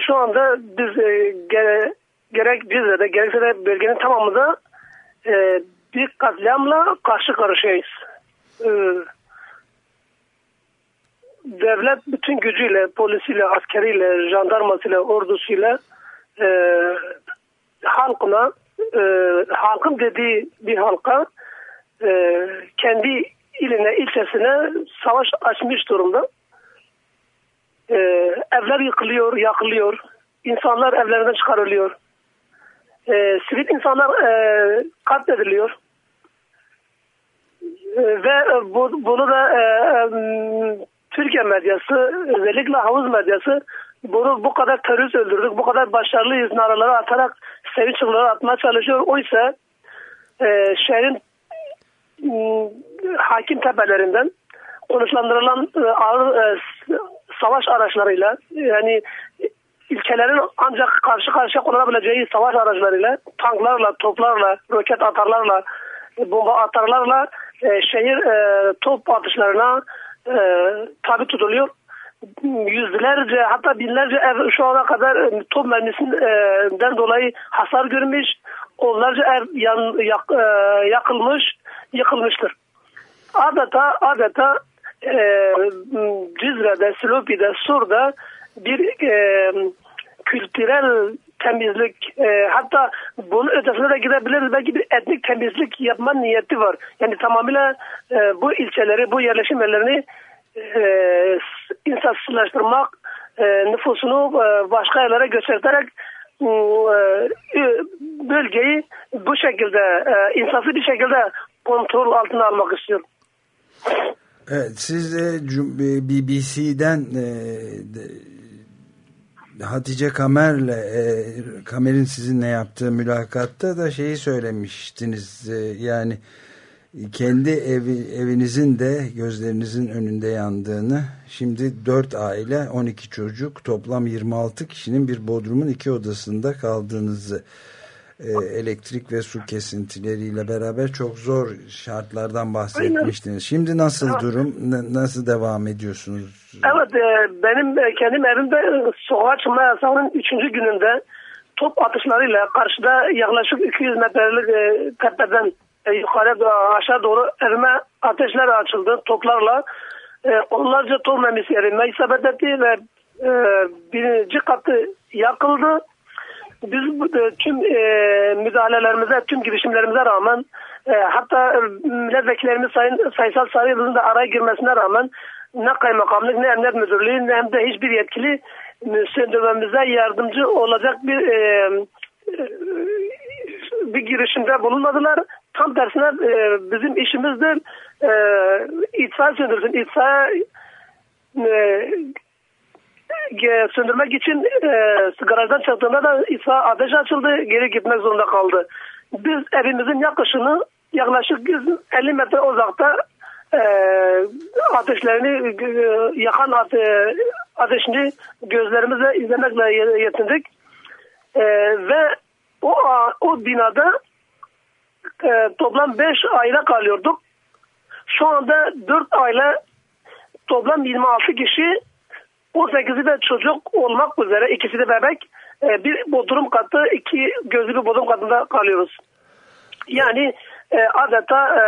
şu anda biz e, gere, gerek Cizre'de gerekse de bölgenin tamamında e, bir katliamla karşı karşıyayız. E, devlet bütün gücüyle, polisiyle, askeriyle, jandarmasıyla, ordusuyla e, halkına, e, halkın dediği bir halka e, kendi iline, ilçesine savaş açmış durumda. E, evler yıkılıyor, yakılıyor. İnsanlar evlerinden çıkarılıyor. E, sivil insanlar e, katlediliyor. E, ve bu, bunu da e, Türkiye medyası özellikle havuz medyası bunu bu kadar terörist öldürdük, bu kadar başarılıyız naraları atarak sevinç atmaya çalışıyor. Oysa e, şehrin hakim tepelerinden konuşlandırılan e, ağır e, savaş araçlarıyla yani ilkelerin ancak karşı karşıya kullanabileceği savaş araçlarıyla, tanklarla, toplarla, roket atarlarla, e, bomba atarlarla e, şehir e, top atışlarına e, tabi tutuluyor. Yüzlerce hatta binlerce ev şu ana kadar e, top mermisinden dolayı hasar görmüş. Onlarca ev yan, yak, e, yakılmış, yıkılmıştır. Adeta adeta e, Cizre'de, Silopi'de, Sur'da bir e, kültürel temizlik e, hatta bunun ötesine de gidebiliriz. Belki bir etnik temizlik yapma niyeti var. Yani tamamıyla e, bu ilçeleri, bu yerleşim yerlerini e, insansızlaştırmak, e, nüfusunu e, başka yerlere göstererek e, bölgeyi bu şekilde e, insaflı bir şekilde kontrol altına almak istiyor. Evet, siz de BBC'den e, Hatice Kamer'le e, Kamer'in sizinle yaptığı mülakatta da şeyi söylemiştiniz. E, yani kendi evi, evinizin de gözlerinizin önünde yandığını şimdi 4 aile 12 çocuk toplam 26 kişinin bir bodrumun iki odasında kaldığınızı e, elektrik ve su kesintileriyle beraber çok zor şartlardan bahsetmiştiniz. Şimdi nasıl evet. durum? Nasıl devam ediyorsunuz? Evet e, benim e, kendim evimde sokağa çıkma yasağının 3. gününde top atışlarıyla karşıda yaklaşık 200 metrelik e, tepeden e, yukarı aşağı doğru evime ateşler açıldı toplarla. E, onlarca top memisi evime isabet etti ve e, birinci katı yakıldı. Biz e, tüm e, müdahalelerimize, tüm girişimlerimize rağmen e, hatta milletvekillerimiz sayın, sayısal sayımızın da araya girmesine rağmen ne kaymakamlık ne emniyet müdürlüğü ne hem de hiçbir yetkili söndürmemize yardımcı olacak bir e, e, bir girişimde bulunmadılar. Tam tersine e, bizim işimizdir e, itfaiye söndürsün. İtfaiye e, söndürmek için e, garajdan çıktığında da itfaiye ateş açıldı. Geri gitmek zorunda kaldı. Biz evimizin yaklaşını yaklaşık 150 metre uzakta e, ateşlerini e, yakan ate, ateşini gözlerimizle izlemekle yetindik. E, ve o o binada e, toplam 5 aile kalıyorduk. Şu anda 4 aile toplam 26 kişi 18'i de çocuk olmak üzere ikisi de bebek e, bir bodrum katı iki gözlü bir bodrum katında kalıyoruz. Yani e, adeta e,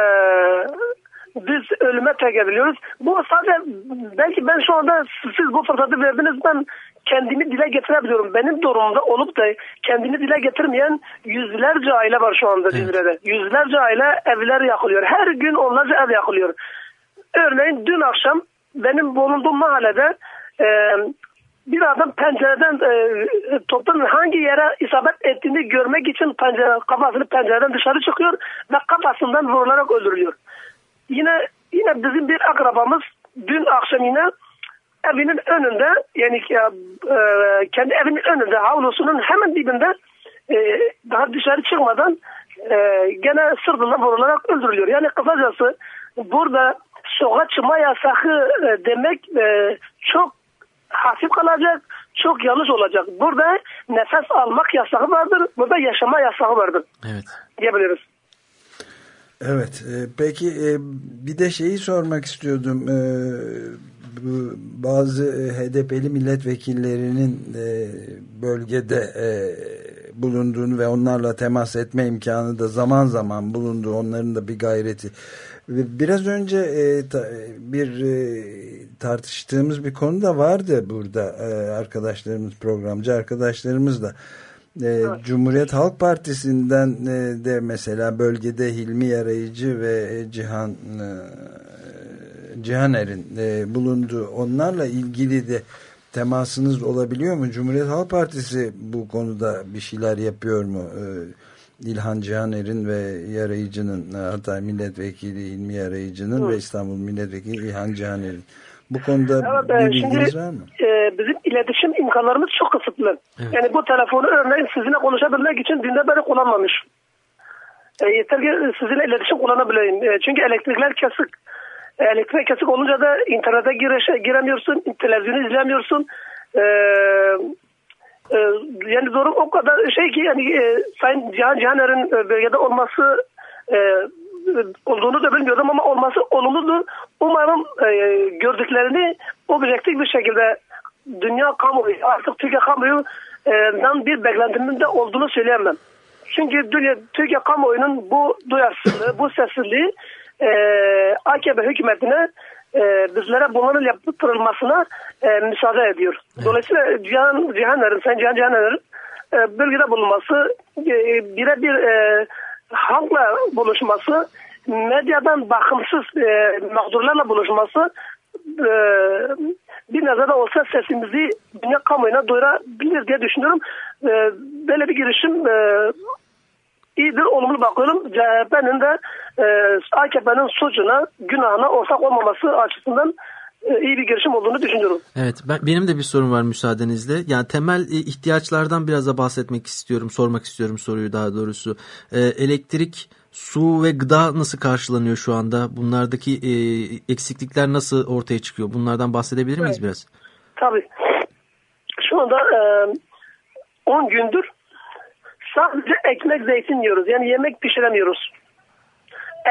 biz ölüme terk ediliyoruz. Bu sadece belki ben şu anda siz bu fırsatı verdiniz ben kendimi dile getirebiliyorum. Benim durumumda olup da kendini dile getirmeyen yüzlerce aile var şu anda Cizre'de. Evet. Yüzlerce aile evler yakılıyor. Her gün onlarca ev yakılıyor. Örneğin dün akşam benim bulunduğum mahallede e, bir adam pencereden e, topun hangi yere isabet ettiğini görmek için pencere, kafasını pencereden dışarı çıkıyor ve kafasından vurularak öldürülüyor. Yine yine bizim bir akrabamız dün akşam yine evinin önünde yani e, kendi evinin önünde havlusunun hemen dibinde e, daha dışarı çıkmadan e, gene sırtından vurularak öldürülüyor. Yani kısacası burada sokağa çıkma yasağı e, demek e, çok hafif kalacak, çok yanlış olacak. Burada nefes almak yasağı vardır, burada yaşama yasağı vardır. Evet. Diyebiliriz. Evet, e, peki e, bir de şeyi sormak istiyordum. E, bu bazı e, HDP'li milletvekillerinin e, bölgede e, bulunduğunu ve onlarla temas etme imkanı da zaman zaman bulundu. Onların da bir gayreti. Biraz önce e, ta, bir e, tartıştığımız bir konu da vardı burada e, arkadaşlarımız programcı arkadaşlarımız da. E, evet. Cumhuriyet Halk Partisi'nden e, de mesela bölgede Hilmi Yarayıcı ve Cihan e, Cihaner'in e, bulunduğu onlarla ilgili de temasınız olabiliyor mu? Cumhuriyet Halk Partisi bu konuda bir şeyler yapıyor mu? E, İlhan Cihaner'in ve Yarayıcı'nın Hatay Milletvekili İlmi Yarayıcı'nın ve İstanbul Milletvekili İlhan Cihaner'in bu konuda evet, bir bilginiz var mı? E, bizim iletişim imkanlarımız çok kısıtlı. Evet. Yani bu telefonu örneğin sizinle konuşabilmek için dinde beri kullanmamış. E, yeter ki sizinle iletişim kullanabileyim. E, çünkü elektrikler kesik. E, elektrik kesik olunca da internete giriş, giremiyorsun, televizyonu izlemiyorsun. E, e, yani durum o kadar şey ki yani e, Sayın Cihan Cihaner'in e, bölgede olması e, olduğunu da bilmiyordum ama olması olumludur. Umarım e, gördüklerini objektif bir şekilde dünya kamuoyu artık Türkiye kamuoyundan bir beklentimin de olduğunu söyleyemem. Çünkü dünya, Türkiye kamuoyunun bu duyarsızlığı, bu sessizliği e, AKP hükümetine e, bizlere bunların yaptırılmasına e, müsaade ediyor. Dolayısıyla Cihan Cihaner'in, Sayın Cihan Cihaner'in e, bölgede bulunması, e, birebir e, halkla buluşması, medyadan bakımsız e, mağdurlarla buluşması e, bir de olsa sesimizi dünya kamuoyuna duyurabilir diye düşünüyorum. E, böyle bir girişim e, iyidir, olumlu bakıyorum. CHP'nin de e, AKP'nin suçuna, günahına ortak olmaması açısından e, iyi bir girişim olduğunu düşünüyorum. Evet, ben, benim de bir sorum var müsaadenizle. Yani temel e, ihtiyaçlardan biraz da bahsetmek istiyorum, sormak istiyorum soruyu daha doğrusu. E, elektrik, su ve gıda nasıl karşılanıyor şu anda? Bunlardaki e, eksiklikler nasıl ortaya çıkıyor? Bunlardan bahsedebilir miyiz evet. biraz? Tabii. Şu anda 10 e, gündür sadece ekmek zeytin yiyoruz. Yani yemek pişiremiyoruz.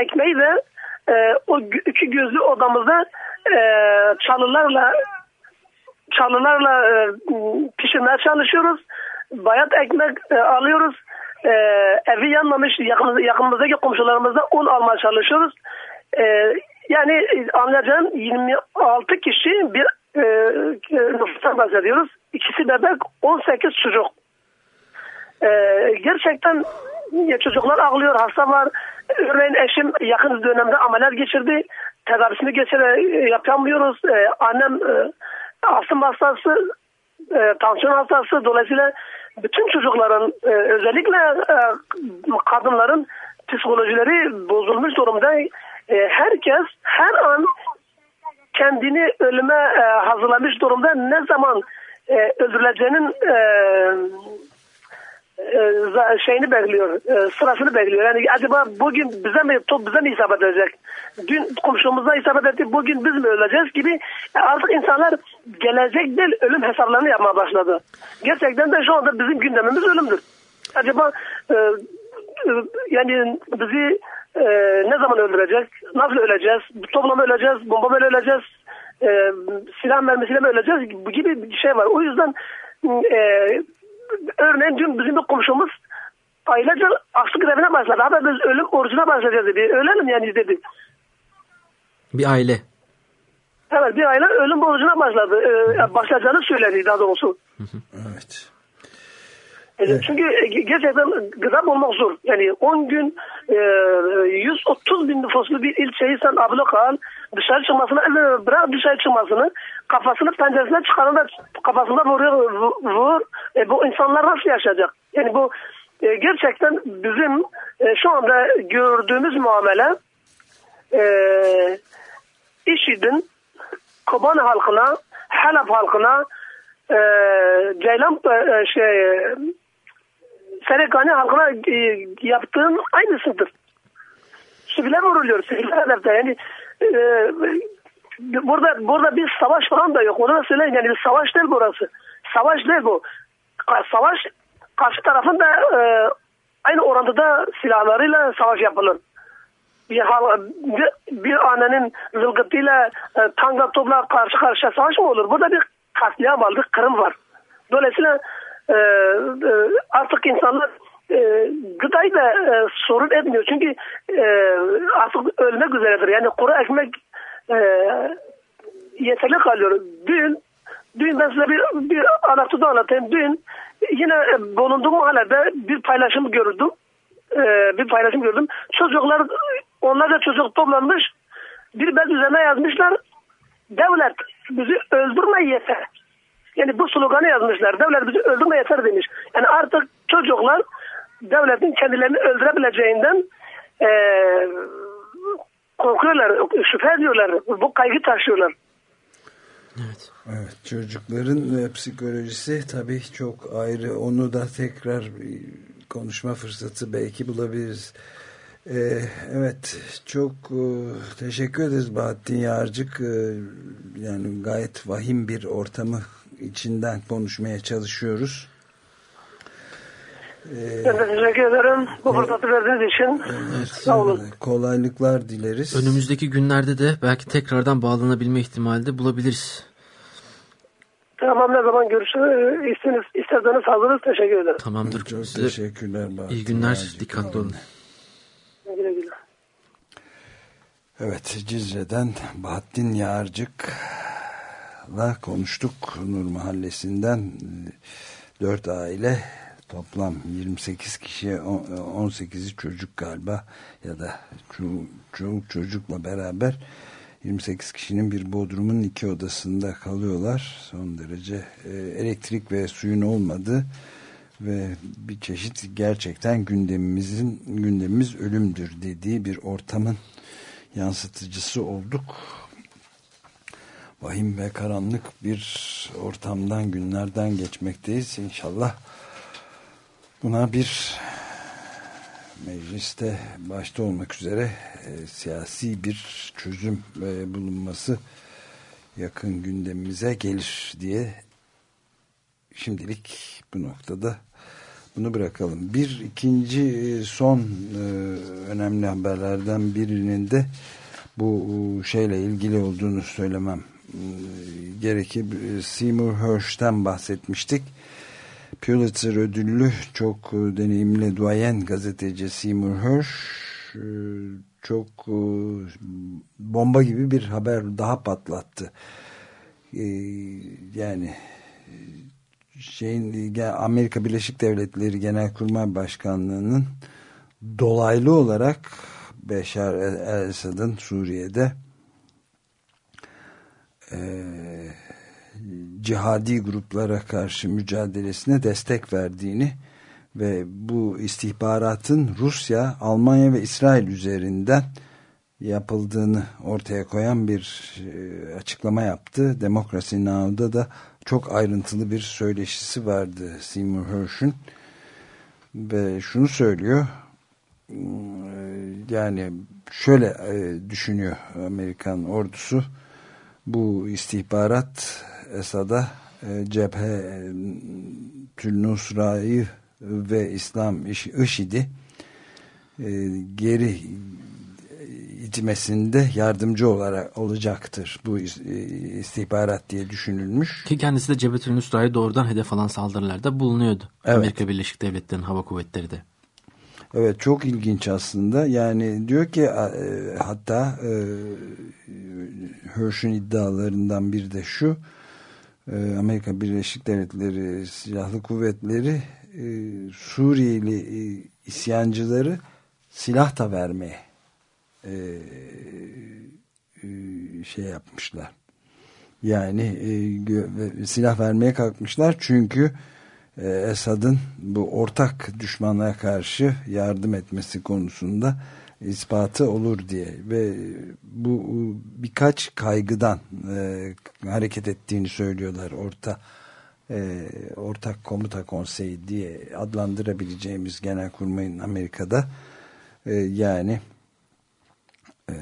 Ekmeği de e, o iki gözlü odamızda e, çalılarla çalılarla e, pişirmeye çalışıyoruz. Bayat ekmek e, alıyoruz. E, evi yanmamış yakın, yakınımızdaki komşularımızda un almaya çalışıyoruz. E, yani anlayacağım 26 kişi bir e, nüfustan bahsediyoruz. İkisi bebek 18 çocuk. E, gerçekten ya çocuklar ağlıyor, hasta var. Örneğin eşim yakın dönemde ameliyat geçirdi. Tedavisini geçire yapamıyoruz. E, annem e, astım hastası, e, tansiyon hastası. Dolayısıyla bütün çocukların e, özellikle e, kadınların psikolojileri bozulmuş durumda. E, herkes her an kendini ölüme e, hazırlamış durumda. Ne zaman e, öldürüleceğinin e, e, şeyini bekliyor, e, sırasını bekliyor. Yani acaba bugün bize mi top bize mi isabet edecek? Dün komşumuza isabet etti, bugün biz mi öleceğiz gibi e, artık insanlar gelecek değil ölüm hesaplarını yapmaya başladı. Gerçekten de şu anda bizim gündemimiz ölümdür. Acaba yani bizi ne zaman öldürecek? Nasıl öleceğiz? Topla mı öleceğiz? Bomba mı öleceğiz? silah mermisiyle mi öleceğiz? Gibi bir şey var. O yüzden örneğin dün bizim bir komşumuz ailece açlık grevine başladı. Hatta biz ölüm orucuna başlayacağız dedi. Ölelim yani dedi. Bir aile. Evet bir aile ölüm orucuna başladı. Ee, başlayacağını söyledi daha doğrusu. Evet. Evet. Çünkü gerçekten gıda bulmak zor. Yani 10 gün e, 130 bin nüfuslu bir ilçeyi sen ablok dışarı çıkmasını, bırak dışarı çıkmasını, kafasını penceresine çıkarın da kafasında vuruyor, vur. E, bu insanlar nasıl yaşayacak? Yani bu e, gerçekten bizim e, şu anda gördüğümüz muamele e, IŞİD'in Kobani halkına, Halep halkına, e, Ceylan e, şey Serekani halkına e, yaptığın aynısıdır. Sivile vuruluyor. Siviller hedefte. Yani e, burada burada bir savaş falan da yok. Onu da söyleyeyim. Yani bir savaş değil burası. Savaş değil bu. Savaş karşı tarafın da e, aynı orantıda silahlarıyla savaş yapılır. Bir, bir, bir annenin zılgıtıyla e, tanga topla karşı karşıya savaş mı olur? Burada bir katliam bir kırım var. Dolayısıyla e, e, artık insanlar e, gıdayı da e, sorun etmiyor. Çünkü e, artık ölmek üzeredir. Yani kuru ekmek yeterli kalıyor. Dün dün ben size bir, bir anekdotu anlatayım. Dün yine bulunduğum mahallede bir paylaşım gördüm. Bir paylaşım gördüm. Çocuklar onlarca çocuk toplanmış. Bir bez üzerine yazmışlar. Devlet bizi öldürme yeter. Yani bu sloganı yazmışlar. Devlet bizi öldürme yeter demiş. Yani artık çocuklar devletin kendilerini öldürebileceğinden e, korkuyorlar, şüphe ediyorlar. Bu kaygı taşıyorlar. Evet. Evet, çocukların psikolojisi tabii çok ayrı. Onu da tekrar konuşma fırsatı belki bulabiliriz. Ee, evet, çok e, teşekkür ederiz Bahattin Yarcık. Ee, yani gayet vahim bir ortamı içinden konuşmaya çalışıyoruz. Ee, ben de teşekkür ederim bu fırsatı verdiğiniz için. Evet, Sağ olun. Kolaylıklar dileriz. Önümüzdeki günlerde de belki tekrardan bağlanabilme ihtimali de bulabiliriz. Tamam ne zaman görüşürüz. İsteniz, isterseniz hazırız. Teşekkür ederim. Tamamdır. Çok Size teşekkürler. Bahattin İyi günler. Hacı dikkatli olun. Güle güle. Evet Cizre'den Bahattin Yağarcık konuştuk. Nur Mahallesi'nden dört aile toplam 28 kişi 18'i çocuk galiba ya da çoğu çocukla beraber 28 kişinin bir bodrumun iki odasında kalıyorlar. Son derece e, elektrik ve suyun olmadığı ve bir çeşit gerçekten gündemimizin gündemimiz ölümdür dediği bir ortamın yansıtıcısı olduk. Vahim ve karanlık bir ortamdan günlerden geçmekteyiz. İnşallah buna bir mecliste başta olmak üzere e, siyasi bir çözüm e, bulunması yakın gündemimize gelir diye şimdilik bu noktada bunu bırakalım. Bir ikinci e, son e, önemli haberlerden birinin de bu e, şeyle ilgili olduğunu söylemem gerekir. Seymour Hersh'ten bahsetmiştik Pulitzer ödüllü çok e, deneyimli duayen gazeteci Seymour Hersh e, çok e, bomba gibi bir haber daha patlattı. Yani şeyin Amerika Birleşik Devletleri Genelkurmay Başkanlığı'nın dolaylı olarak Beşar el-Esad'ın Suriye'de eee cihadi gruplara karşı mücadelesine destek verdiğini ve bu istihbaratın Rusya, Almanya ve İsrail üzerinden yapıldığını ortaya koyan bir e, açıklama yaptı. Demokrasi Now'da da çok ayrıntılı bir söyleşisi vardı Seymour Hersh'ün ve şunu söylüyor e, yani şöyle e, düşünüyor Amerikan ordusu bu istihbarat Esad'a e, cephe Tül Nusra'yı ve İslam IŞİD'i e, geri itmesinde yardımcı olarak olacaktır bu e, istihbarat diye düşünülmüş. Ki kendisi de Cebetül Nusra'yı doğrudan hedef alan saldırılarda bulunuyordu. Evet. Amerika Birleşik Devletleri'nin hava kuvvetleri de. Evet çok ilginç aslında. Yani diyor ki e, hatta e, Hirsch'ün iddialarından bir de şu e, Amerika Birleşik Devletleri Silahlı Kuvvetleri e, Suriyeli e, isyancıları silah da vermeye e, e, şey yapmışlar. Yani e, silah vermeye kalkmışlar çünkü Esad'ın bu ortak düşmana karşı yardım etmesi konusunda ispatı olur diye ve bu birkaç kaygıdan e, hareket ettiğini söylüyorlar orta e, ortak komuta konseyi diye adlandırabileceğimiz genel kurmayın Amerika'da. E, yani e,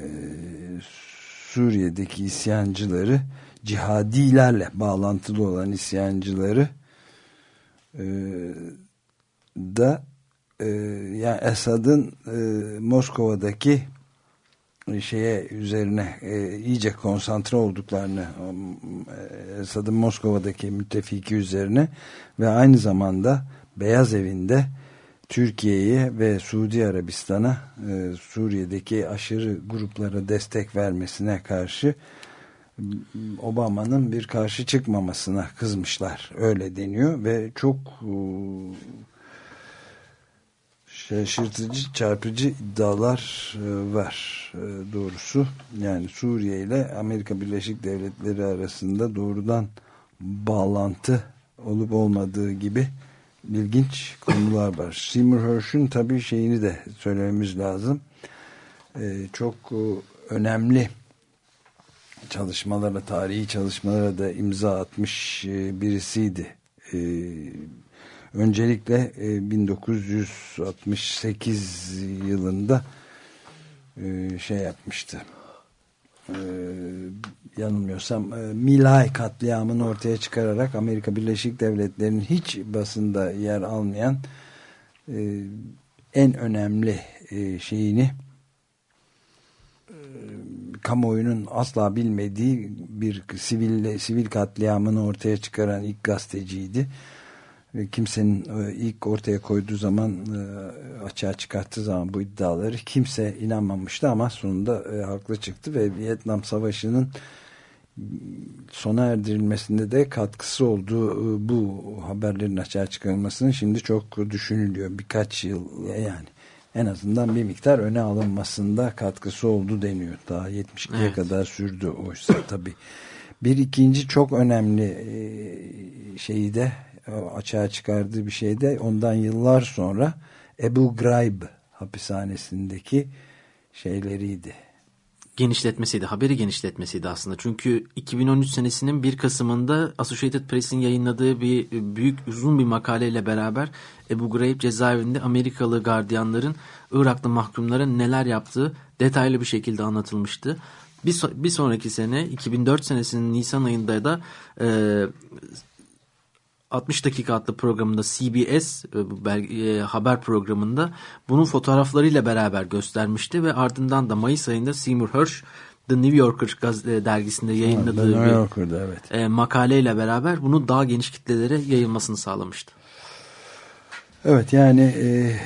Suriye'deki isyancıları cihadilerle bağlantılı olan isyancıları e, da e, yani Esad'ın e, Moskova'daki şeye üzerine e, iyice konsantre olduklarını e, Esad'ın Moskova'daki müttefiki üzerine ve aynı zamanda Beyaz Evinde Türkiye'ye ve Suudi Arabistan'a e, Suriye'deki aşırı gruplara destek vermesine karşı Obama'nın bir karşı çıkmamasına kızmışlar. Öyle deniyor ve çok e, şaşırtıcı, çarpıcı iddialar e, var e, doğrusu. Yani Suriye ile Amerika Birleşik Devletleri arasında doğrudan bağlantı olup olmadığı gibi ilginç konular var. Seymour Hersh'ün tabii şeyini de söylememiz lazım. Çok önemli çalışmalara, tarihi çalışmalara da imza atmış birisiydi. Öncelikle 1968 e, yılında e, şey yapmıştı. E, yanılmıyorsam Milay katliamını ortaya çıkararak Amerika Birleşik Devletleri'nin hiç basında yer almayan en önemli şeyini kamuoyunun asla bilmediği bir sivil sivil katliamını ortaya çıkaran ilk gazeteciydi. Kimsenin e, ilk ortaya koyduğu zaman e, açığa çıkarttığı zaman bu iddiaları kimse inanmamıştı ama sonunda e, haklı çıktı ve Vietnam Savaşı'nın sona erdirilmesinde de katkısı olduğu bu haberlerin açığa çıkarılmasının şimdi çok düşünülüyor. Birkaç yıl yani en azından bir miktar öne alınmasında katkısı oldu deniyor. Daha 72'ye Evet. kadar sürdü oysa tabii. Bir ikinci çok önemli e, şeyi de o açığa çıkardığı bir şey de ondan yıllar sonra Ebu Ghraib hapishanesindeki şeyleriydi. Genişletmesiydi, haberi genişletmesiydi aslında. Çünkü 2013 senesinin bir Kasım'ında Associated Press'in yayınladığı bir büyük uzun bir makaleyle beraber Ebu Ghraib cezaevinde Amerikalı gardiyanların Iraklı mahkumlara neler yaptığı detaylı bir şekilde anlatılmıştı. Bir, so- bir sonraki sene 2004 senesinin Nisan ayında da e, 60 dakika adlı programında CBS e, e, haber programında bunun fotoğraflarıyla beraber göstermişti ve ardından da Mayıs ayında Seymour Hersh The New Yorker e, dergisinde yayınladığı New bir Yorker'da evet. e, makaleyle beraber bunu daha geniş kitlelere yayılmasını sağlamıştı. Evet yani e,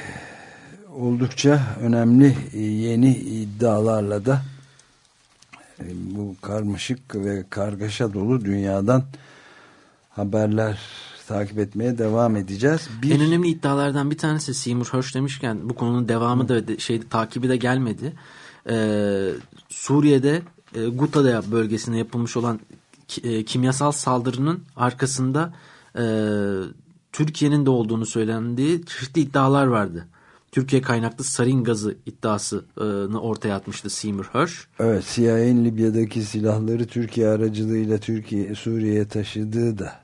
oldukça önemli yeni iddialarla da e, bu karmaşık ve kargaşa dolu dünyadan haberler takip etmeye devam edeceğiz. Bir, En önemli iddialardan bir tanesi Seymour Hersh demişken bu konunun devamı da şey takibi de gelmedi. Ee, Suriye'de e, Guta bölgesinde yapılmış olan e, kimyasal saldırının arkasında e, Türkiye'nin de olduğunu söylendiği çeşitli iddialar vardı. Türkiye kaynaklı sarin gazı iddiasını ortaya atmıştı Seymour Hersh. Evet CIA'nin Libya'daki silahları Türkiye aracılığıyla Türkiye Suriye'ye taşıdığı da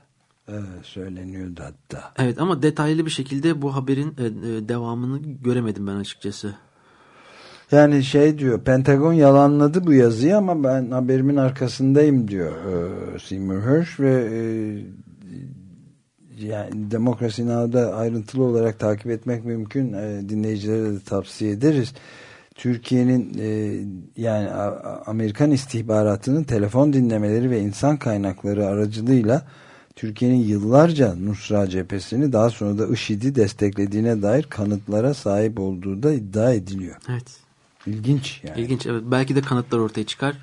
e, söyleniyordu hatta. Evet ama detaylı bir şekilde bu haberin e, e, devamını göremedim ben açıkçası. Yani şey diyor Pentagon yalanladı bu yazıyı ama ben haberimin arkasındayım diyor e, Seymour Hersh ve e, yani Demokrasi Now'da ayrıntılı olarak takip etmek mümkün. E, dinleyicilere de tavsiye ederiz. Türkiye'nin e, yani A- Amerikan istihbaratının telefon dinlemeleri ve insan kaynakları aracılığıyla Türkiye'nin yıllarca Nusra cephesini daha sonra da IŞİD'i desteklediğine dair kanıtlara sahip olduğu da iddia ediliyor. Evet. İlginç yani. İlginç. Evet. Belki de kanıtlar ortaya çıkar.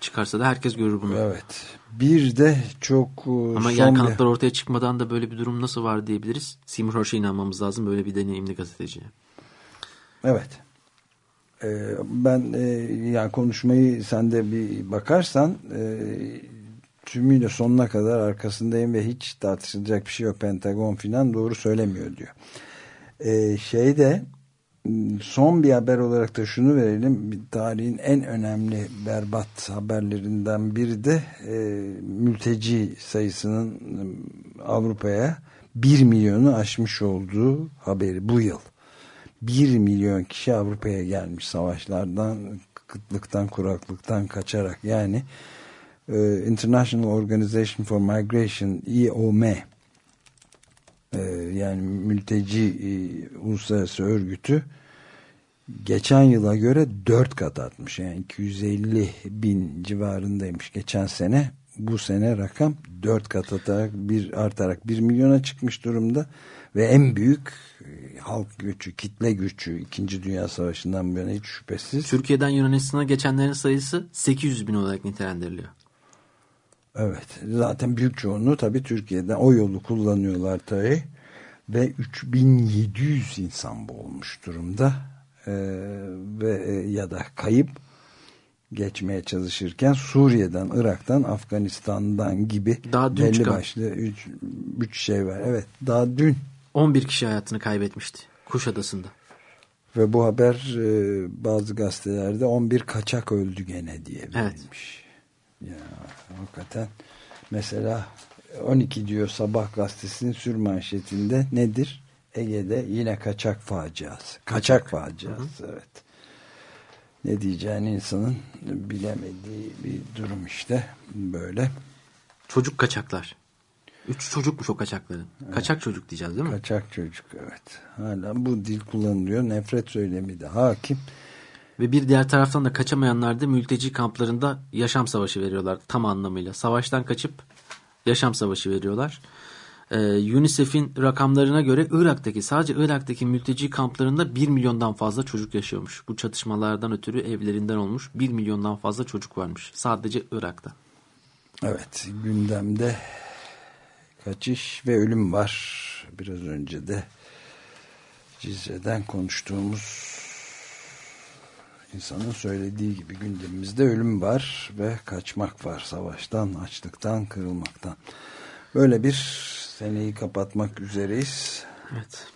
Çıkarsa da herkes görür bunu. Evet. Bir de çok e, Ama yani bir- kanıtlar ortaya çıkmadan da böyle bir durum nasıl var diyebiliriz. Seymour Hersh'e inanmamız lazım böyle bir deneyimli gazeteciye. Evet. Ee, ben e, yani konuşmayı sen de bir bakarsan e, tümüyle sonuna kadar arkasındayım ve hiç tartışılacak bir şey yok. Pentagon filan doğru söylemiyor diyor. Ee, şeyde son bir haber olarak da şunu verelim. Tarihin en önemli berbat haberlerinden biri de e, mülteci sayısının Avrupa'ya 1 milyonu aşmış olduğu haberi bu yıl. 1 milyon kişi Avrupa'ya gelmiş savaşlardan, kıtlıktan, kuraklıktan kaçarak. Yani International Organization for Migration, IOM, e, yani mülteci e, uluslararası örgütü geçen yıla göre 4 kat artmış. Yani 250 bin civarındaymış geçen sene. Bu sene rakam 4 kat atarak bir artarak 1 milyona çıkmış durumda ve en büyük halk göçü, kitle göçü 2. Dünya Savaşı'ndan bu yana hiç şüphesiz. Türkiye'den Yunanistan'a geçenlerin sayısı 800 bin olarak nitelendiriliyor. Evet. Zaten büyük çoğunluğu tabii Türkiye'den o yolu kullanıyorlar tabii. Ve 3700 insan boğulmuş durumda. Ee, ve e, ya da kayıp geçmeye çalışırken Suriye'den, Irak'tan, Afganistan'dan gibi Daha dün belli çıkan. başlı üç, üç şey var. Evet. Daha dün 11 kişi hayatını kaybetmişti Kuşadası'nda. ve bu haber e, bazı gazetelerde 11 kaçak öldü gene diye verilmiş. Ya hakikaten mesela 12 diyor Sabah gazetesinin sür manşetinde nedir? Ege'de yine kaçak faciası. Kaçak, faciası evet. Ne diyeceğini insanın bilemediği bir durum işte böyle. Çocuk kaçaklar. Üç çocukmuş o kaçakların. Kaçak çocuk diyeceğiz değil mi? Kaçak çocuk evet. Hala bu dil kullanılıyor. Nefret söylemi de hakim. Ve bir diğer taraftan da kaçamayanlar da mülteci kamplarında yaşam savaşı veriyorlar tam anlamıyla. Savaştan kaçıp yaşam savaşı veriyorlar. Ee, UNICEF'in rakamlarına göre Irak'taki sadece Irak'taki mülteci kamplarında 1 milyondan fazla çocuk yaşıyormuş. Bu çatışmalardan ötürü evlerinden olmuş 1 milyondan fazla çocuk varmış. Sadece Irak'ta. Evet gündemde kaçış ve ölüm var. Biraz önce de Cizre'den konuştuğumuz insanın söylediği gibi gündemimizde ölüm var ve kaçmak var savaştan, açlıktan, kırılmaktan. Böyle bir seneyi kapatmak üzereyiz. Evet.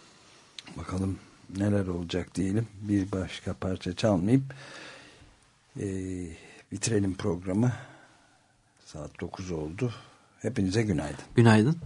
Bakalım neler olacak diyelim. Bir başka parça çalmayıp e, bitirelim programı. Saat 9 oldu. Hepinize günaydın. Günaydın.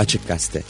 Açık Gazete